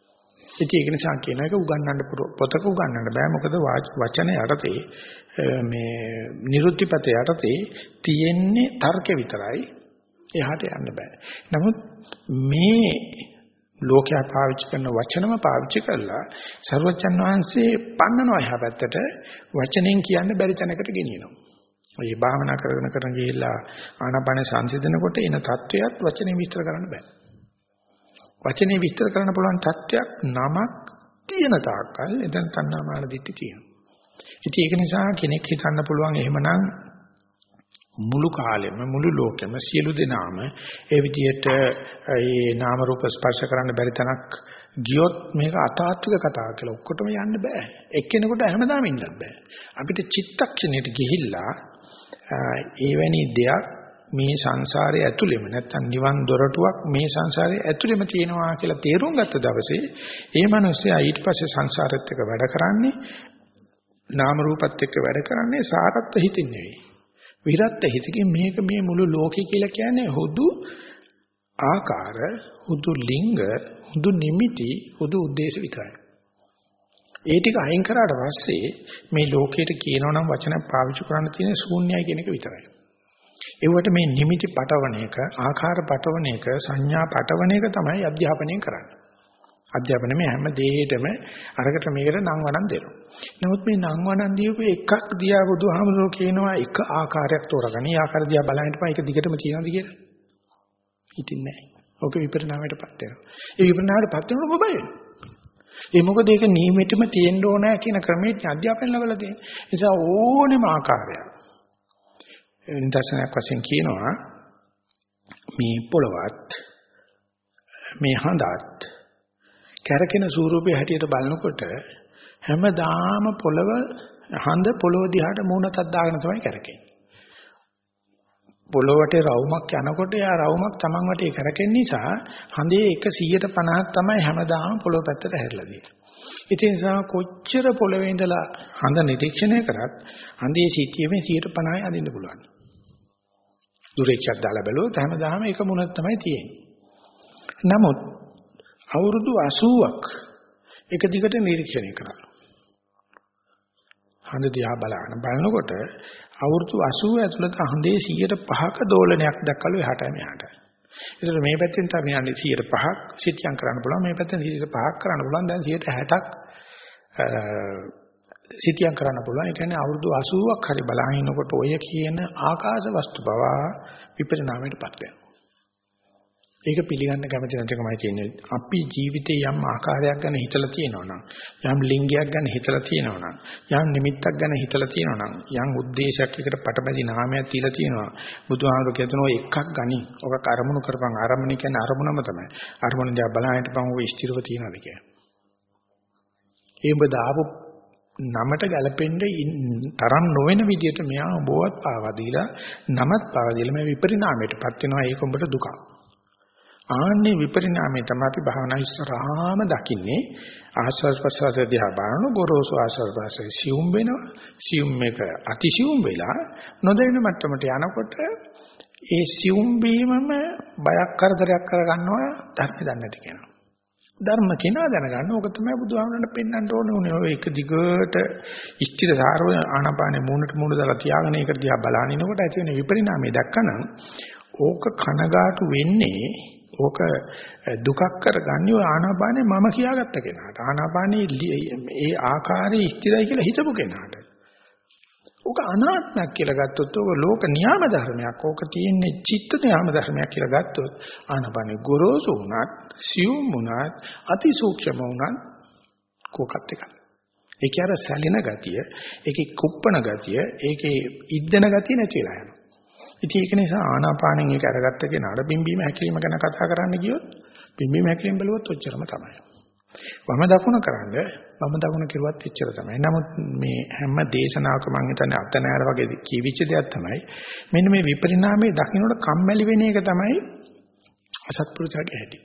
ඉතින් ඒක නිසා කියන එක උගන්වන්න පොතක උගන්වන්න බෑ මොකද වචන යටතේ මේ නිරුත්තිපත යටතේ තියෙන්නේ තර්ක විතරයි එහාට යන්න බෑ. නමුත් මේ ලෝකයා පාවිච්චි කරන වචනම පාවිච්චි කරලා සර්වචන් වහන්සේ පන්නනවා එහා පැත්තට වචනෙන් කියන්න බැරි තැනකට ගෙනියනවා. ඔය භාවනා කරගෙන කරන ගිහිල්ලා ආනාපාන සංසිඳනකොට එන தත්වයක් වචනේ විස්තර කරන්න බෑ. වචනේ විස්තර කරන්න පුළුවන් තත්වයක් නමක් තියෙන තාක්කල් එතන තණ්හාමාන දිට්ඨි තියෙනවා. ඉතින් ඒක නිසා කෙනෙක් හිතන්න පුළුවන් එහෙමනම් මුළු කාලෙම මුළු ලෝකෙම සියලු දෙනාම ඒ විදිහට ඒ නාම රූප ස්පර්ශ කරන්න බැරි තැනක් ගියොත් මේක අතාත්වික කතාවක් කියලා ඔක්කොටම යන්න බෑ. එක්කෙනෙකුට හැමදාම ඉන්නත් බෑ. අපිට චිත්තක්ෂණයට ගිහිල්ලා එවැනි දෙයක් මේ සංසාරයේ ඇතුළෙම නැත්තම් නිවන් දොරටුවක් මේ සංසාරයේ ඇතුළෙම තියෙනවා කියලා තේරුම් ගත්ත දවසේ ඒ මිනිස්සයා ඊට පස්සේ සංසාරෙත් එක්ක වැඩ කරන්නේ නාම රූපත් එක්ක වැඩ කරන්නේ සාරත්ව හිතින් නෙවෙයි. විරත් හිතකින් මේක මේ මුළු ලෝකේ කියලා කියන්නේ හුදු ආකාර, හුදු ලිංග, හුදු නිමිති, හුදු ಉದ್ದೇಶ විතරයි. ඒ ටික අයින් කරාට පස්සේ මේ ලෝකයට කියනවනම් වචන පාවිච්චි කරන්න තියෙන ශූන්‍යයි කියන එක විතරයි. ඒවට මේ නිමිති පටවන එක, ආකාර පටවන එක, සංඥා පටවන එක තමයි අධ්‍යාපනය කරන්නේ. අධ්‍යාපනයේ මේ හැම දෙයකටම අරකට මේකට නම් වණන් දෙනවා. නමුත් මේ නම් වණන් දීපු එකක් දිහා බුදුහාමුදුරුවෝ කියනවා එක ආකාරයක් තෝරගන්න. ඒ ආකාරය දිහා බලන්න එපා. ඒක දිගටම තියනවාද කියලා. හිතින්නේ නැහැ. ඔක විපරිණාමයටපත් වෙනවා. ඒ විපරිණාමයටපත් වෙනකොට බය වෙනවා. ඒ මොකද ඒක නියමිතම තියෙන්න ඕන කියන ක්‍රමයේ අධ්‍යාපන ලැබලා තියෙන. නිසා ඕනෙම ආකාරයක් නිදර්ශනයක් වශයෙන් කියනවා මේ පොළවත් මේ හඳත් කැරකෙන ස්වරූපය හැටියට බලනකොට හැමදාම පොළව හඳ පොළොව දිහාට මූණතක් දාගෙන තමයි කැරකෙන්නේ. පොළොවට රවුමක් යනකොට යා රවුමක් Taman වටේ කැරකෙන නිසා හඳේ 150ක් තමයි හැමදාම පොළොව පැත්තට හැරිලා තියෙන්නේ. ඒ නිසා කොච්චර පොළවේ ඉඳලා හඳ නිරීක්ෂණය කරත් හඳේ සිටියමේ 150යි අදින්න පුළුවන්. දුරේක්ෂක් දාලා බැලුවොත් හැමදාම එක මුණක් තමයි තියෙන්නේ. නමුත් අවුරුදු 80ක් එක දිගට නිරීක්ෂණය කරා. හඳ දිහා බලන බලනකොට අවුරුදු 80 ඇතුළත හඳේ 105ක දෝලනයක් දක්වලු එහාට මෙහාට. ඒතර මේ පැත්තෙන් තමයි යන්නේ 105ක් සිටියම් කරන්න පුළුවන් මේ පැත්තෙන් 105ක් කරන්න පුළුවන් දැන් 60ක් සිතියම් කරන්න පුළුවන්. ඒ කියන්නේ අවුරුදු 80ක් හරි බලහිනකොට ඔය කියන ආකාශ වස්තු බව විපරිණාමයටපත් වෙනවා. ඒක පිළිගන්න කැමති නැතිකමයි තියෙන්නේ. අපි ජීවිතේ යම් ආකාරයක් ගැන හිතලා තියෙනවනම්, යම් ලිංගයක් ගැන හිතලා තියෙනවනම්, යම් නිමිත්තක් ගැන හිතලා තියෙනවනම්, යම් ಉದ್ದೇಶයක් එකට පටබැඳි නාමයක් තියලා තියෙනවා. බුදුහාමර කියනවා එකක් ගනි. ඔක අරමුණු කරපන්. අරමුණ කියන්නේ අරමුණම තමයි. අරමුණ දිහා බලහිටපන් ඔය ස්ථිරව තියනවාද කියන්නේ. ඒ උඹ දාපු නමට ගැලපෙන්න තරම් නොවන විදිහට මෙයා ඔබවත් පාවා දීලා නමත් පාවා දීලා මේ විපරිණාමයටපත් වෙනවා. ඒක උඹට දුකක්. ආන්නේ විපරිණාමය තමයි අපි භාවනා ඉස්සරහාම දකින්නේ. ආස්වාද ප්‍රසවාස දිහා බලන ගොරෝසු ආස්වාද ප්‍රසවාස සියුම් වෙනවා. සියුම් එක අතිසියුම් වෙලා නොදැනෙන මට්ටමට යනකොට ඒ සියුම් වීමම බයක් කරදරයක් කරගන්නවා ධර්ම දන්නේ නැති කෙනා. ධර්ම කෙනා දැනගන්න ඕක තමයි බුදුහාමරණ පෙන්වන්න ඕනේ උනේ ඔය එක දිගට ස්ථිර සාරව ආනාපානේ මූණට මූණ දාලා තියාගෙන ඒක දිහා බලනිනකොට ඇති වෙන විපරිණාමය දැක්කනම් ඕක කනගාටු වෙන්නේ ඕක දුකක් කරගන්නේ ඔය ආනාපානේ මම කියාගත්ත කෙනාට. ආනාපානේ ඒ ආකාරයේ ස්ථිරයි කියලා හිතපු කෙනාට. ඕක අනාත්මයක් කියලා ගත්තොත් ඕක ලෝක නියම ධර්මයක්. ඕක තියෙන්නේ චිත්ත නියම ධර්මයක් කියලා ගත්තොත් ආනාපානේ ගොරෝසු වුණත්, සියුම් වුණත්, අතිසූක්ෂම වුණත් කෝකත් එකයි. ඒකේ අර සැලෙන ගතිය, ඒකේ කුප්පන ගතිය, ඒකේ ඉද්දන ගතිය නැති වෙලා යනවා. ඉතින් ඒක නිසා ආනාපානෙන් ඒක අරගත්ත කෙනාට බිම්බීම හැකිලිම ගැන කතා කරන්න ගියොත් බිම්බීම හැකිලිම බලුවොත් ඔච්චරම තමයි. වම දකුණ කරන්න වම දකුණ කිරුවත් එච්චර තමයි. නමුත් මේ හැම දේශනාවක මම හිතන්නේ අතනෑර වගේ කියවිච්ච දෙයක් තමයි. මෙන්න මේ විපරිණාමයේ දකින්නට කම්මැලි වෙන එක තමයි අසත්පුරුෂයාගේ හැටි.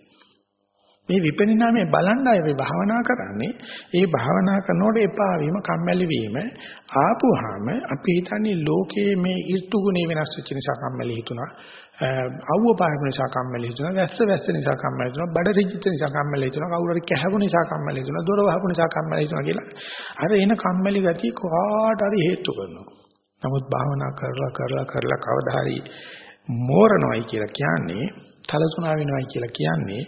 මේ විපරිණාමය බලන්න අය මේ භාවනා කරන්නේ ඒ භාවනා කරනකොට එපා වීම කම්මැලි වීම ආපුවාම අපි හිතන්නේ ලෝකයේ මේ ඍතු ගුණේ වෙනස් වෙච්ච නිසා කම්මැලි හිතුණා අවුව පාරම නිසා කම්මැලි හිතුණා වැස්ස වැස්ස නිසා කම්මැලි හිතුණා බඩ රිජිත නිසා කම්මැලි හිතුණා කවුරු හරි කැහපු නිසා කම්මැලි හිතුණා දොර වහපු නිසා කම්මැලි හිතුණා කියලා අර එන කම්මැලි ගතිය කොහාට හරි හේතු කරනවා නමුත් භාවනා කරලා කරලා කරලා කවදා හරි මෝරණොයි කියලා කියන්නේ තලසුණා වෙනවයි කියලා කියන්නේ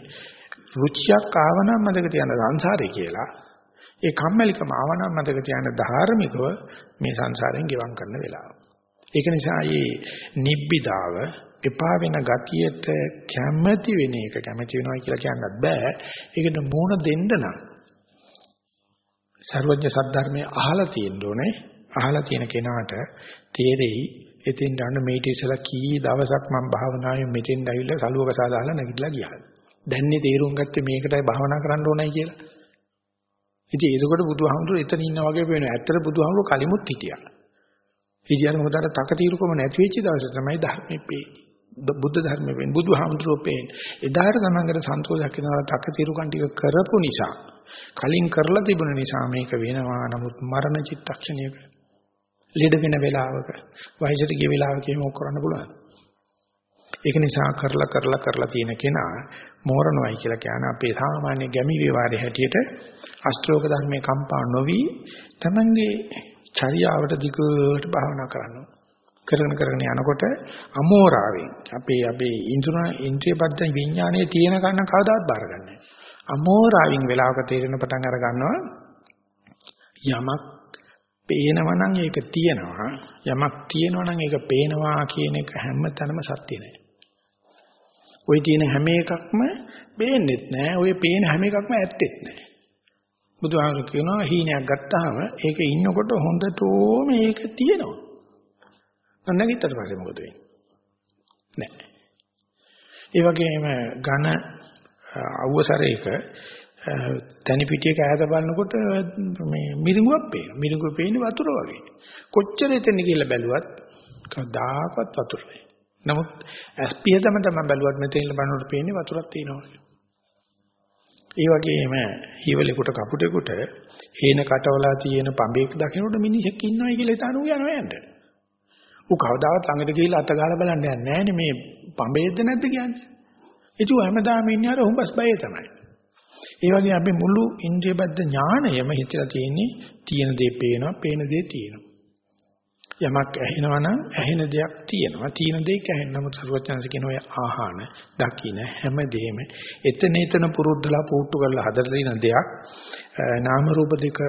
රුචියක් ආවනම් මතක තියන්න සංසාරේ කියලා. ඒ කම්මැලිකම ආවනම් මතක තියන්න ධාර්මිකව මේ සංසාරයෙන් ගෙවම් කරන වෙලාව. ඒක නිසා මේ නිබ්බිදාව එපා වෙන ගතියට කැමැති වෙන එක කැමැති වෙනවා කියලා කියන්නත් බෑ. ඒකට මූණ දෙන්න නම් සර්වඥ සද්ධර්මයේ අහලා තියෙන්න ඕනේ. අහලා තියෙන කෙනාට තේරෙයි එතින් ගන්න මේටි ඉස්සලා කී දවසක් මම භාවනාවේ මෙතෙන් ඇවිල්ලා සලුවක සාදාලා නැගිටලා ගියා. දැන්නේ තේරුම් ගත්තේ මේකටයි භාවනා කරන්න ඕනයි කියලා. ඉතින් ඒකකොට බුදුහාමුදුරු එතන ඉන්නා වගේ පේනවා. ඇත්තට බුදුහාමුදුරු කලිමුත් හිටියා. හිටියන මොකද අර තකතිරුකම නැති වෙච්ච දවසේ තමයි ධර්මෙ පේන්නේ. බුද්ධ ධර්මෙ වෙන්නේ බුදුහාමුදුරුවෝ පේන්නේ. එදාට තමංගට සන්තෝෂයක් වෙනවා තකතිරුකම් ටික කරපු නිසා. කලින් කරලා තිබුණ නිසා මේක වෙනවා. නමුත් මරණ චිත්තක්ෂණයක ලෙඩ වෙන වෙලාවක වයසට ගිය වෙලාවක මේක කරන්න පුළුවන්. ඒක නිසා කරලා කරලා කරලා තියෙන කෙනා මෝරණොයි කියලා කියන අපේ සාමාන්‍ය ගැමි විවාරයේ හැටියට අෂ්ටෝක ධර්මයේ කම්පා නොවි තමන්ගේ චර්යාවට දිගට භාවනා කරනවා. කරගෙන කරගෙන යනකොට අමෝරාවෙන් අපේ අපේ ඉන්ද්‍රණ ඉන්ද්‍රියබද්ධ විඥානයේ තියෙන කන්න කවදාවත් බාරගන්නේ අමෝරාවෙන් වෙලාවක තේරෙන පටන් අර ගන්නවා යමක් පේනවා නම් ඒක තියෙනවා යමක් තියෙනවා නම් ඒක පේනවා කියන එක හැමතැනම සත්‍ය නෑ ওই තියෙන හැම එකක්ම පේන්නෙත් නෑ. ওই පේන හැම එකක්ම ඇත්තෙත් නෑ. බුදුහාමුදුරු කියනවා හීනයක් ගත්තාම ඒක ඉන්නකොට හොඳටම ඒක තියෙනවා. නැගිටතර පස්සේ මොකද වෙන්නේ? නැහැ. ඒ වගේම ඝන අවසරයක තනි පිටියක ඈත බලනකොට මේ මිරිඟුවක් පේනවා. මිරිඟුව පේන්නේ වතුර වගේ. කොච්චර එතන කියලා බැලුවත් කවදාකවත් වතුර නෑ. නමුත් ඇස්පියදම තමයි බැලුවත් මෙතන බලනකොට පේන්නේ වතුරක් තියෙනවා. ඒ වගේම හිවලෙකුට කපුටෙකුට හේන කටවලා තියෙන පඹේක දකිනකොට මිනිහෙක් ඉන්නවයි කියලා හිතාන ඌ යනවා යන්න. ඌ කවදාවත් ළඟට ගිහිල්ලා අත ගාලා බලන්න යන්නේ නැහනේ මේ පඹේද නැද්ද කියන්නේ. ඒක හැමදාම ඉන්නේ අර හුඹස් බයේ තමයි. ඒ වගේ අපි මුළු ඉන්ද්‍රිය බද්ධ ඥාණයම හිතලා තියෙන්නේ තියෙන දේ පේනවා, පේන දේ තියෙනවා. යමක් ඇහෙනවා නම් ඇහෙන දෙයක් තියෙනවා. තියෙන දෙයක් ඇහෙන නමුත් සරුවචනස කියන ඔය ආහාන, දකින හැමදේම එතන එතන පුරුද්දලා පුට්ටු කරලා හදලා තියෙන දෙයක්. නාම රූප දෙක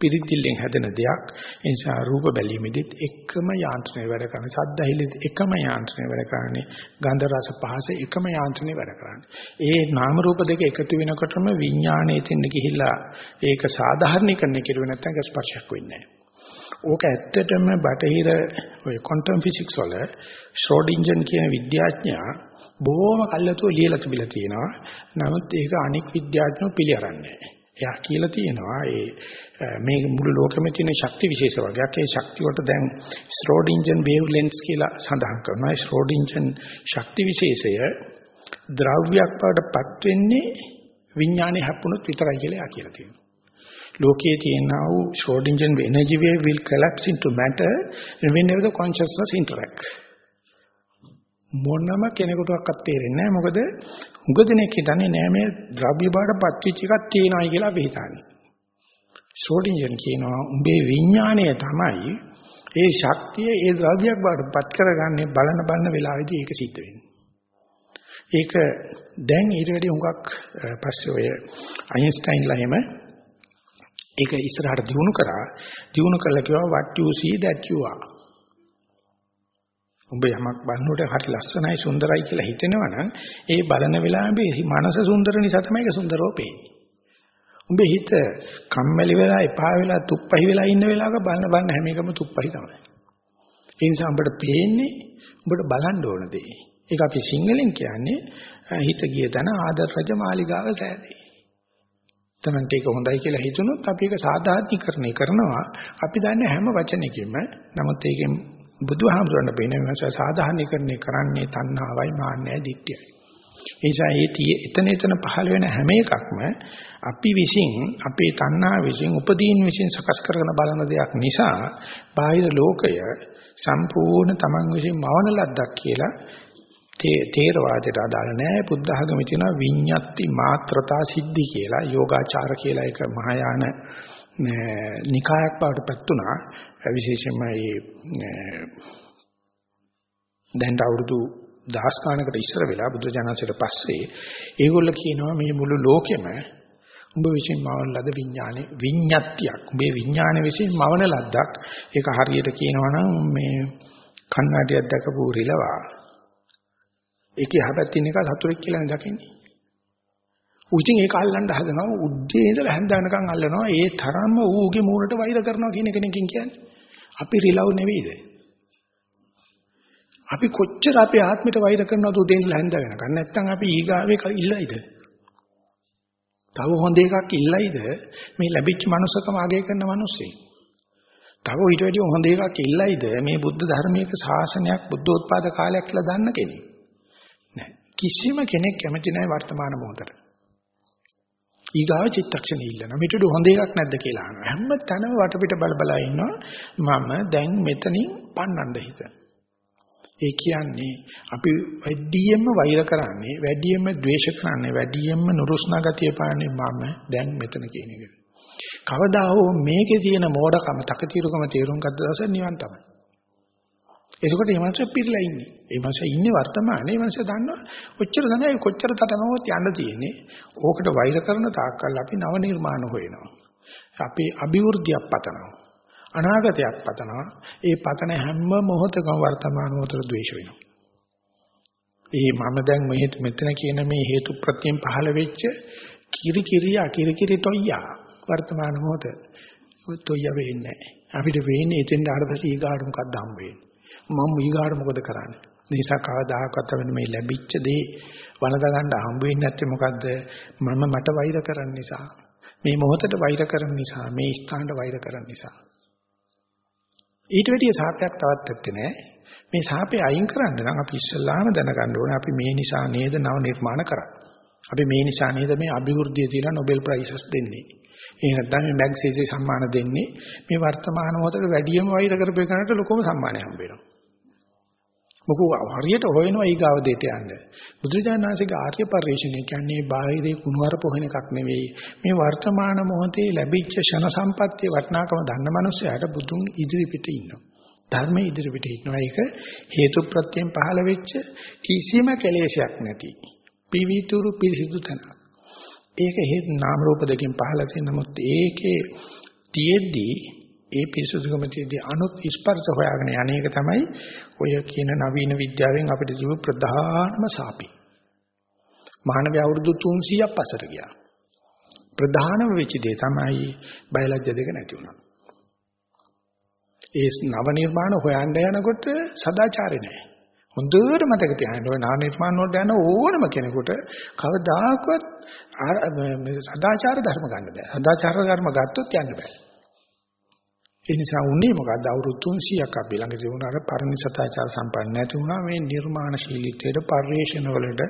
පිරිතිල්ලෙන් හැදෙන දෙයක්. ඒ නිසා රූප බැලීමෙදිත් එකම යාන්ත්‍රණය වැඩ කරන. ශබ්ද ඇහිලෙත් එකම යාන්ත්‍රණය වැඩ කරන්නේ. ගන්ධ රස පහස එකම යාන්ත්‍රණය වැඩ කරන්නේ. ඒ නාම රූප දෙක එකතු වෙනකොටම විඥාණය එතෙන් ගිහිල්ලා ඒක සාධාරණීකරණය කෙරුවේ නැත්නම් ස්පර්ශයක් වෙන්නේ නැහැ. ඕක ඇත්තටම බටහිර ඔය ක්වොන්ටම් ෆිසික්ස් වල ශ්‍රෝඩින්ජර් කියන විද්‍යාඥයා බොහොම කල්ලාතුව ලියලා තිබිලා තියෙනවා. නමුත් ඒක අනික් විද්‍යාඥයෝ පිළිඅරන්නේ එයා කියලා තියෙනවා ඒ මේ මුළු ලෝකෙම තියෙන ශක්ති විශේෂ වර්ගයක්. ඒ ශක්තිය වලට දැන් ශ්‍රෝඩින්ජර් වේව් ලෙන්ස් කියලා සඳහන් කරනවා. ඒ ශ්‍රෝඩින්ජර් ශක්ති විශේෂය ද්‍රව්‍යයක් බවට පත් වෙන්නේ විඥානේ හැප්පුණොත් විතරයි කියලා එයා කියලා තියෙනවා. ලෝකයේ තියෙනා වූ Schrodinger energy wave will collapse into matter whenever the consciousness interact. මොනම කෙනෙකුටවත් තේරෙන්නේ නැහැ මොකද හුඟ දෙනෙක් හිතන්නේ නෑ මේ ද්‍රව්‍ය බාට පත්විච් එකක් තියෙනවායි කියලා අපි හිතන්නේ. Schrodinger කියනවා උඹේ විඥාණය තමයි ඒ ශක්තිය ඒ ද්‍රව්‍යයක් බාට පත් කරගන්නේ බලන බලන වෙලාවෙදී ඒක සිද්ධ වෙන්නේ. ඒක දැන් ඊට වැඩි හුඟක් පස්සේ ඔය අයින්ස්ටයින්ලා එහෙම ඒක ඉස්සරහට දිනු කරා දිනු කළා කිව්වා what you see that you are උඹ යමක් බලනකොට හරි ලස්සනයි සුන්දරයි කියලා හිතෙනවනම් ඒ බලන වෙලාවේ මනස සුන්දර නිසා තමයි ඒක සුන්දරව පේන්නේ. උඹ හිත කම්මැලි වෙලා එපා වෙලා තුප්පහි වෙලා ඉන්න වෙලාවක බලන බලන හැම එකම තුප්පහි තමයි. ඒ නිසා උඹට පේන්නේ උඹට බලන්න ඕන දේ. ඒක අපි සිංහලෙන් කියන්නේ හිත ගිය තැන ආදර රජ මාලිගාව සෑදී. තමන්ට ඒක හොඳයි කියලා හිතුනොත් අපි ඒක සාධාරණීකරණය කරනවා. අපි දන්නේ හැම වචනයකින්ම නමුත් ඒකෙන් බුදුහාමුදුරන් බේන වෙනස සාධාරණීකරණය කරන්නේ තණ්හාවයි මාන්නයයි දික්තියයි. ඒ නිසා ඒ එතන එතන පහළ වෙන හැම එකක්ම අපි විසින් අපේ තණ්හා විසින් උපදීන් විසින් සකස් කරගෙන බලන දෙයක් නිසා බාහිර ලෝකය සම්පූර්ණ තමන් විසින් මවන ලද්දක් කියලා තේරවාදයට අදාළ නැහැ බුද්ධ ආගමේ තියෙනවා විඤ්ඤාති මාත්‍රතා සිද්ධි කියලා යෝගාචාර කියලා එක මහායාන නිකායක් බවටපත් උනා විශේෂයෙන්ම මේ දැන් අවුරුදු දහස් ගානකට ඉස්සර වෙලා බුද්ධ ජානසයට පස්සේ ඒගොල්ලෝ කියනවා මේ මුළු ලෝකෙම උඹ විසින් මවන ලද විඥානේ විඤ්ඤාතියක්. උඹේ විඥාන විසින් මවන ලද්දක්. ඒක හරියට කියනවා නම් මේ කන්නඩියක් දැකපු රිලවා. ඒකේ යහපැත්තේ එක සතුරෙක් කියලා දකින්නේ. උචින් ඒක අල්ලන්න හදනවා උද්දී ඉඳලා හැන්ද වෙනකන් අල්ලනවා ඒ තරම්ම ඌගේ මූණට වෛර කරනවා කියන කෙනකින් කියන්නේ. අපි රිලව් නෙවෙයිද? අපි කොච්චර අපේ ආත්මයට වෛර කරනවද උදේ ඉඳලා හැන්ද වෙනකන් නැත්නම් අපි ඊගාවේ ඉල්ලයිද? තව හොඳ එකක් ඉල්ලයිද මේ ලැබිච්ච මනුස්සකම අගය කරන මිනිස්සේ? තව ඊට වැඩිය හොඳ එකක් ඉල්ලයිද මේ බුද්ධ ධර්මයක ශාසනයක් බුද්ධෝත්පාද කාලයක් කියලා දන්න කෙනෙක්? කිසිම කෙනෙක් කැමති නැහැ වර්තමාන මොහොතට. ඊගාව චිත්තක්ෂණේ ඉල්ලන. මිටුඩු හොඳ එකක් නැද්ද කියලා අහනවා. හැම තැනම වටපිට බල බල ඉන්නවා. මම දැන් මෙතනින් පන්නන්න හිත. ඒ කියන්නේ අපි වැඩියෙන්ම වෛර කරන්නේ, වැඩියෙන්ම ද්වේෂ කරන්නේ, වැඩියෙන්ම නුරුස්නා ගතිය පාන්නේ මම දැන් මෙතන කියන එක. කවදා හෝ මේකේ තියෙන මෝඩකම, තකතිරුකම තේරුම් ගත්ත දවසේ නිවන් තමයි. එතකොට මේ මනස පිරලා ඉන්නේ. මේ මනස ඉන්නේ වර්තමානයේ මනස දන්නවා. ඔච්චර දන්නේ කොච්චර තටමවත් යන්න තියෙන්නේ. ඕකට වෛර කරන තාක්කල් අපි නව නිර්මාණ හොයනවා. අපි අභිවෘද්ධියක් පතනවා. අනාගතයක් පතනවා. ඒ පතන හැම මොහොතකම වර්තමාන මොහොතට ද්වේෂ වෙනවා. ඒ මම දැන් මෙතන කියන මේ හේතු ප්‍රත්‍යයෙන් පහළ වෙච්ච කිරි කිරියා කිරි කිරි toyya වර්තමාන මොහොත. ඔය toyya වෙන්නේ නැහැ. අපිට වෙන්නේ එතෙන් ඊට පස්සේ ඊගාට මොකක්ද හම්බ වෙන්නේ. මම ඊගාට මොකද කරන්නේ? නිසා කවදාහක්වත් අපිට මේ ලැබිච්ච දේ වළඳ ගන්න හම්බ වෙන්නේ නැත්තේ මොකද්ද? මම මට වෛර කරන නිසා. මේ මොහොතට වෛර කරන නිසා, මේ ස්ථානට වෛර කරන නිසා. ඊට වැඩිය සාපයක් තවත් ඇත්තේ නැහැ. මේ සාපේ අයින් කරන්න නම් අපි ඉස්සල්ලාම දැනගන්න ඕනේ අපි මේ නිසා නේද නව නිර්මාණ කරන්නේ. අපි මේ නිසා නේද මේ අභිවෘද්ධිය තියලා Nobel Prizes දෙන්නේ. ඒ නැත්නම් මේ මැග්සීසේ සම්මාන දෙන්නේ මේ වර්තමාන මොහොතේ වැඩියම වෛර කරපේකනට ලොකම සම්මානය හම්බ වෙනවා. මොකෝ හරියට හොයනවා ඊගාව දෙයට යන්න. බුදුරජාණන්සේගේ ආර්ය පරිශ්‍රණය කියන්නේ බාහිරේ කුණුවර පොහන එකක් නෙවෙයි. මේ වර්තමාන මොහොතේ ලැබිච්ච ෂණ සම්පත්තිය වටිනාකම දන්න මනුස්සයාට බුදුන් ඉදිරි පිට ඉන්නවා. ධර්මයේ ඉදිරි පිට ඉන්නවා. ඒක හේතු ප්‍රත්‍යයෙන් පහළ වෙච්ච කිසිම කෙලෙසයක් නැති. පිවිතුරු පිරිසිදු තැන. ඒක හේත් නාම රූප දෙකෙන් පහළ තියෙන නමුත් ඒකේ තියෙද්දී ඒ පිරිසුදුකම තියදී අනුත් ස්පර්ශ හොයාගෙන යන්නේක තමයි ඔය කියන නවීන විද්‍යාවෙන් අපිට තිබු ප්‍රධානම සාපි. මානව අවුරුදු 300ක් පස්සට ගියා. ප්‍රධානම වෙච්ච දේ තමයි බයලජ්‍ය දෙක නැති වුණා. ඒ නව නිර්මාණ හොයන්න යනකොට සදාචාරය නැහැ. හොඳට මතක තියාගන්න ඕනේ නව නිර්මාණ වලට යන ඕනම කෙනෙකුට කවදාකවත් සදාචාර ධර්ම ගන්න බෑ. සදාචාර ධර්ම ගත්තොත් යන්න බෑ. ඒ නිසා උන්නේ මොකද්ද අවුරුදු 300ක් අපි ළඟ තිබුණාට පරිණිසතාචාර සම්පන්න නැති වුණා මේ නිර්මාණශීලීත්වයට පරිශ්‍රණ වලට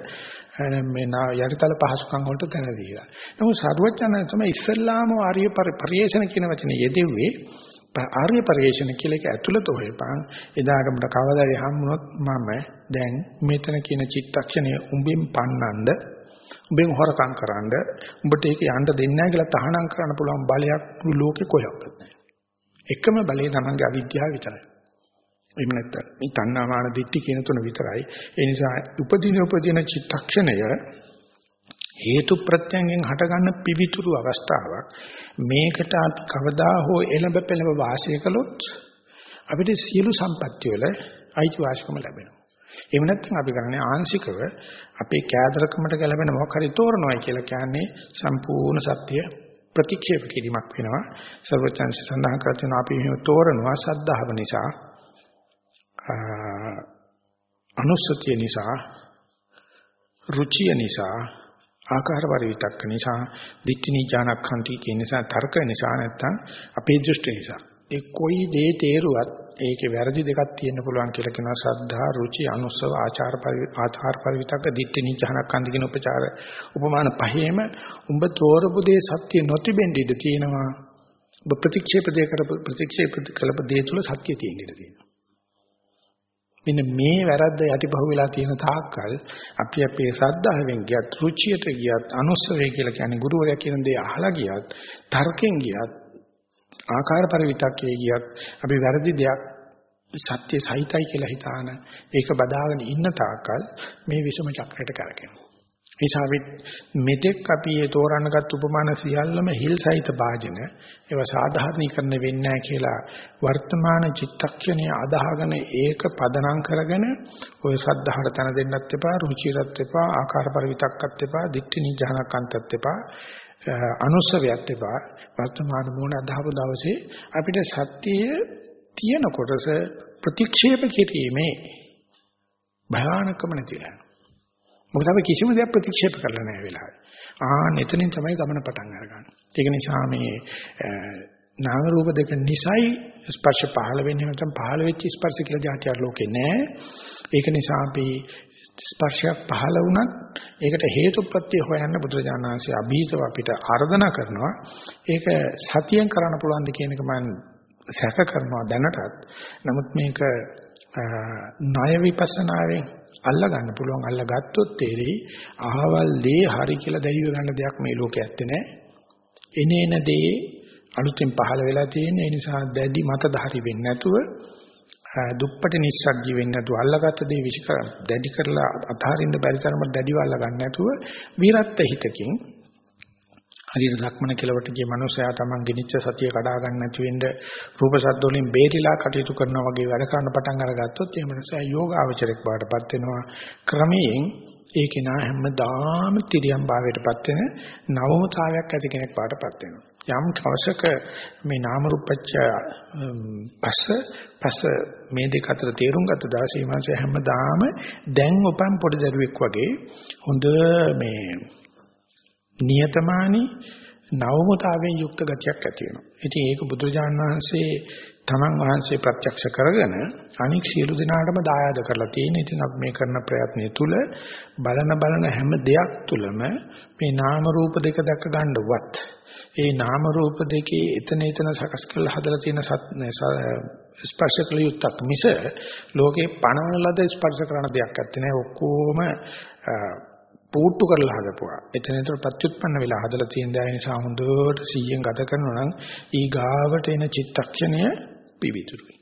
මේ යටිතල පහසුකම් වලට තැන දීලා. නමුත් සරුවචන තමයි ඉස්සල්ලාම ආර්ය පරිේශන කියන වචනේ යෙදෙව්වේ ආර්ය පරිේශන කියලා එක ඇතුළත හොයපන් එදාට මට කවදාද හම්බුනොත් මම දැන් මෙතන කියන චිත්තක්ෂණය උඹෙන් පන්නන්න උඹෙන් හොරකම් කරන්න උඹට ඒක යන්න දෙන්නේ නැහැ කියලා තහනම් කරන්න පුළුවන් බලයක් ලෝකේ කොහෙවත් නැහැ. එකම බලය තමන්ගේ අවිද්‍යාව විතරයි. එහෙම නැත්නම් මේ තණ්හාමාන දිට්ඨි කියන තුන විතරයි. ඒ නිසා උපදින උපදින චිත්තක්ෂණය හේතු ප්‍රත්‍යයෙන් හටගන්න පිවිතුරු අවස්ථාවක්. මේකට අපි කවදා හෝ එළඹ පෙළඹ වාසය කළොත් අපිට සියලු සම්පත්‍ය වල අයිතිවාසිකම ලැබෙනවා. එහෙම නැත්නම් අපි කරන්නේ ආංශිකව අපේ කෑදරකමට ගැලපෙන මොකක් හරි තෝරනවායි කියලා කියන්නේ සම්පූර්ණ සත්‍ය ප්‍රතික්ෂේප කිරීමක් වෙනවා සර්වචන්ස සඳහන් කර තියෙනවා අපි එහෙම තෝරනවා සද්ධාව නිසා අනුස්සතිය නිසා රුචිය නිසා ආකාර පරිවිතක්ක නිසා දිට්ඨිනි ඥානක්ඛන්ති කියන නිසා තර්ක නිසා නැත්තම් අපේ දෘෂ්ටි නිසා ඒ කොයි දේ තේරුවත් ඒකේ වැරදි දෙකක් තියෙන්න පුළුවන් කියලා කියනවා ශ්‍රද්ධා, රුචි, අනුස්සව, ආචාර ආචාර පරිවිතක, ditthi නිජහනක් කියන උපචාර උපමාන පහේම උඹ තෝරපු දේ සත්‍ය නොතිබෙන්න ඉඩ තියෙනවා. ඔබ ප්‍රතික්ෂේප දෙය කර ප්‍රතික්ෂේප කළප දේ තුල සත්‍ය තියෙන්න ඉඩ තියෙනවා. මෙන්න මේ වැරද්ද යටිපහුව වෙලා තියෙන තාක්කල් අපි අපේ ශ්‍රද්ධාවෙන් ගියත් රුචියට ගියත් අනුස්සවේ කියලා කියන්නේ ගුරුවරයා කියන දේ අහලා ගියත් තර්කෙන් ගියත් ආකාර පරිවිතක්කේ ගියත් අපි වැරදි දෙයක් සත්‍ය සහිතයි කියලා හිතාන ඒක බදාගෙන ඉන්න තාක්කල් මේ විසම චක්‍රයට කරකිනවා. ඒ නිසා මෙතෙක් අපි ඒ තෝරන්නගත් උපමාන සියල්ලම හිල් සහිත වාජන ඒවා සාධාරණීකරණය වෙන්නේ නැහැ කියලා වර්තමාන චිත්තක්ෂණය අදාහගෙන ඒක පදනම් කරගෙන ඔය සද්ධාහට තන දෙන්නත් එපා රුචිරත් එපා ආකාර පරිවිතක්කත් එපා දික්ටි නිජහනකන්තත් එපා අනුස්සවයක් එපා වර්තමාන මූණ අදහපු දවසේ අපිට සත්‍යය තියෙන කොටස ප්‍රතික්ෂේප කිරීමේ භයානකම නැතිලා. මොකද අපි කිසිම දෙයක් ප්‍රතික්ෂේප කරලා නැහැ වෙලාවේ. ආ එතනින් තමයි ගමන පටන් අරගන්නේ. ඒක නිසා මේ නාම රූප දෙක නිසයි ස්පර්ශ පහළ වෙන්නේ නැත්නම් පහළ වෙච්ච ස්පර්ශ කියලා જાතිය ලෝකේ නැහැ. ඒක නිසා අපි ස්පර්ශයක් පහළ වුණත් ඒකට හේතුප්‍රත්‍ය හොයන්න බුදුරජාණන් වහන්සේ අභීතව අපිට ආර්දනා කරනවා. ඒක සතියෙන් කරන්න පුළුවන්ද කියන එක මම සැක කරනවා දැනටත්. නමුත් මේක ණය විපස්සනාවෙන් අල්ලා ගන්න පුළුවන් අල්ලා ගත්තොත් තේරෙයි අහවල් දේ හරි කියලා දැරිව ගන්න දෙයක් මේ ලෝකේ ඇත්තේ නැහැ. එනේන දේ අලුතෙන් පහළ වෙලා තියෙන නිසා දැඩි මතධාරි වෙන්නේ නැතුව දුප්පට නිස්සග්ගී වෙන්නේ නැතුව අල්ලගත්ත දේ විශ්කර දැඩි කරලා අතහරින්න බැරි තරමට දැඩිව අල්ල ගන්න නැතුව විරත් හිතකින් හරියට සක්මන කෙලවට ගිය මනුස්සයා Taman ගිනිච්ච සතිය කඩා ගන්න නැති වෙන්න රූප ශබ්ද වලින් බේරිලා කටයුතු කරනවා වගේ වැඩ කරන්න පටන් අරගත්තොත් ඒ මනුස්සයා යෝගාවචරයක් බාටපත් වෙනවා. ක්‍රමයෙන් ඒ කෙනා හැමදාම තිරියම් භාවයටපත් වෙන නවමතාවයක් ඇති කෙනෙක් බාටපත් වෙනවා. යම් කවසක මේ නාම රූපච්ච පස්ස පස්ස මේ දෙක අතර තේරුම් ගත්ත දාසේ මාංශ හැමදාම දැන් උපන් පොඩි දරුවෙක් වගේ හොඳ මේ නියතමානී නවමතාවෙන් යුක්ත ගතියක් ඇති වෙනවා. ඉතින් ඒක බුදුජාණන් වහන්සේ තමන් වහන්සේ ප්‍රත්‍යක්ෂ කරගෙන අනික් සියලු දෙනාටම දායාද කරලා තියෙන. ඉතින් අපි මේ කරන ප්‍රයත්නය තුල බලන බලන හැම දෙයක් තුලම මේ නාම රූප දෙක දැක ගන්නවත් ඒ නාම රූප දෙකේ එතන එතන සකස් කරලා හදලා තියෙන ස්පර්ශ කළ යුත්තක් මිස ලෝකේ පණවන ලද ස්පර්ශ කරන දෙයක් නැත්තේ නෑ ඔක්කොම පූට්ටු කරලා හදපුවා. එතන එතන ප්‍රත්‍යুৎපන්න වෙලා හදලා තියෙන දේ නිසා හොඳට සීයෙන් ගත කරනවා නම් ඊ ගාවට එන චිත්තක්ෂණය පිවිතුරුයි.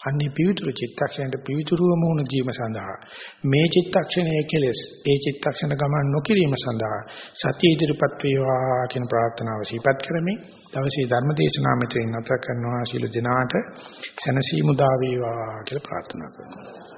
අන්නේ පිවිතුරු චිත්තක්ෂණයට පිවිතුරුවම වුණ ජීව සඳහා මේ චිත්තක්ෂණයේ කෙලස් ඒ චිත්තක්ෂණ ගමන් නොකිරීම සඳහා සතිය ඉදිරිපත් වේවා කියන ප්‍රාර්ථනාව සිහිපත් කරමින් දවසේ ධර්ම දේශනාව මෙතන නැවත කරනවා ශීල දිනාට සනසීමු දා වේවා කියලා ප්‍රාර්ථනා කරනවා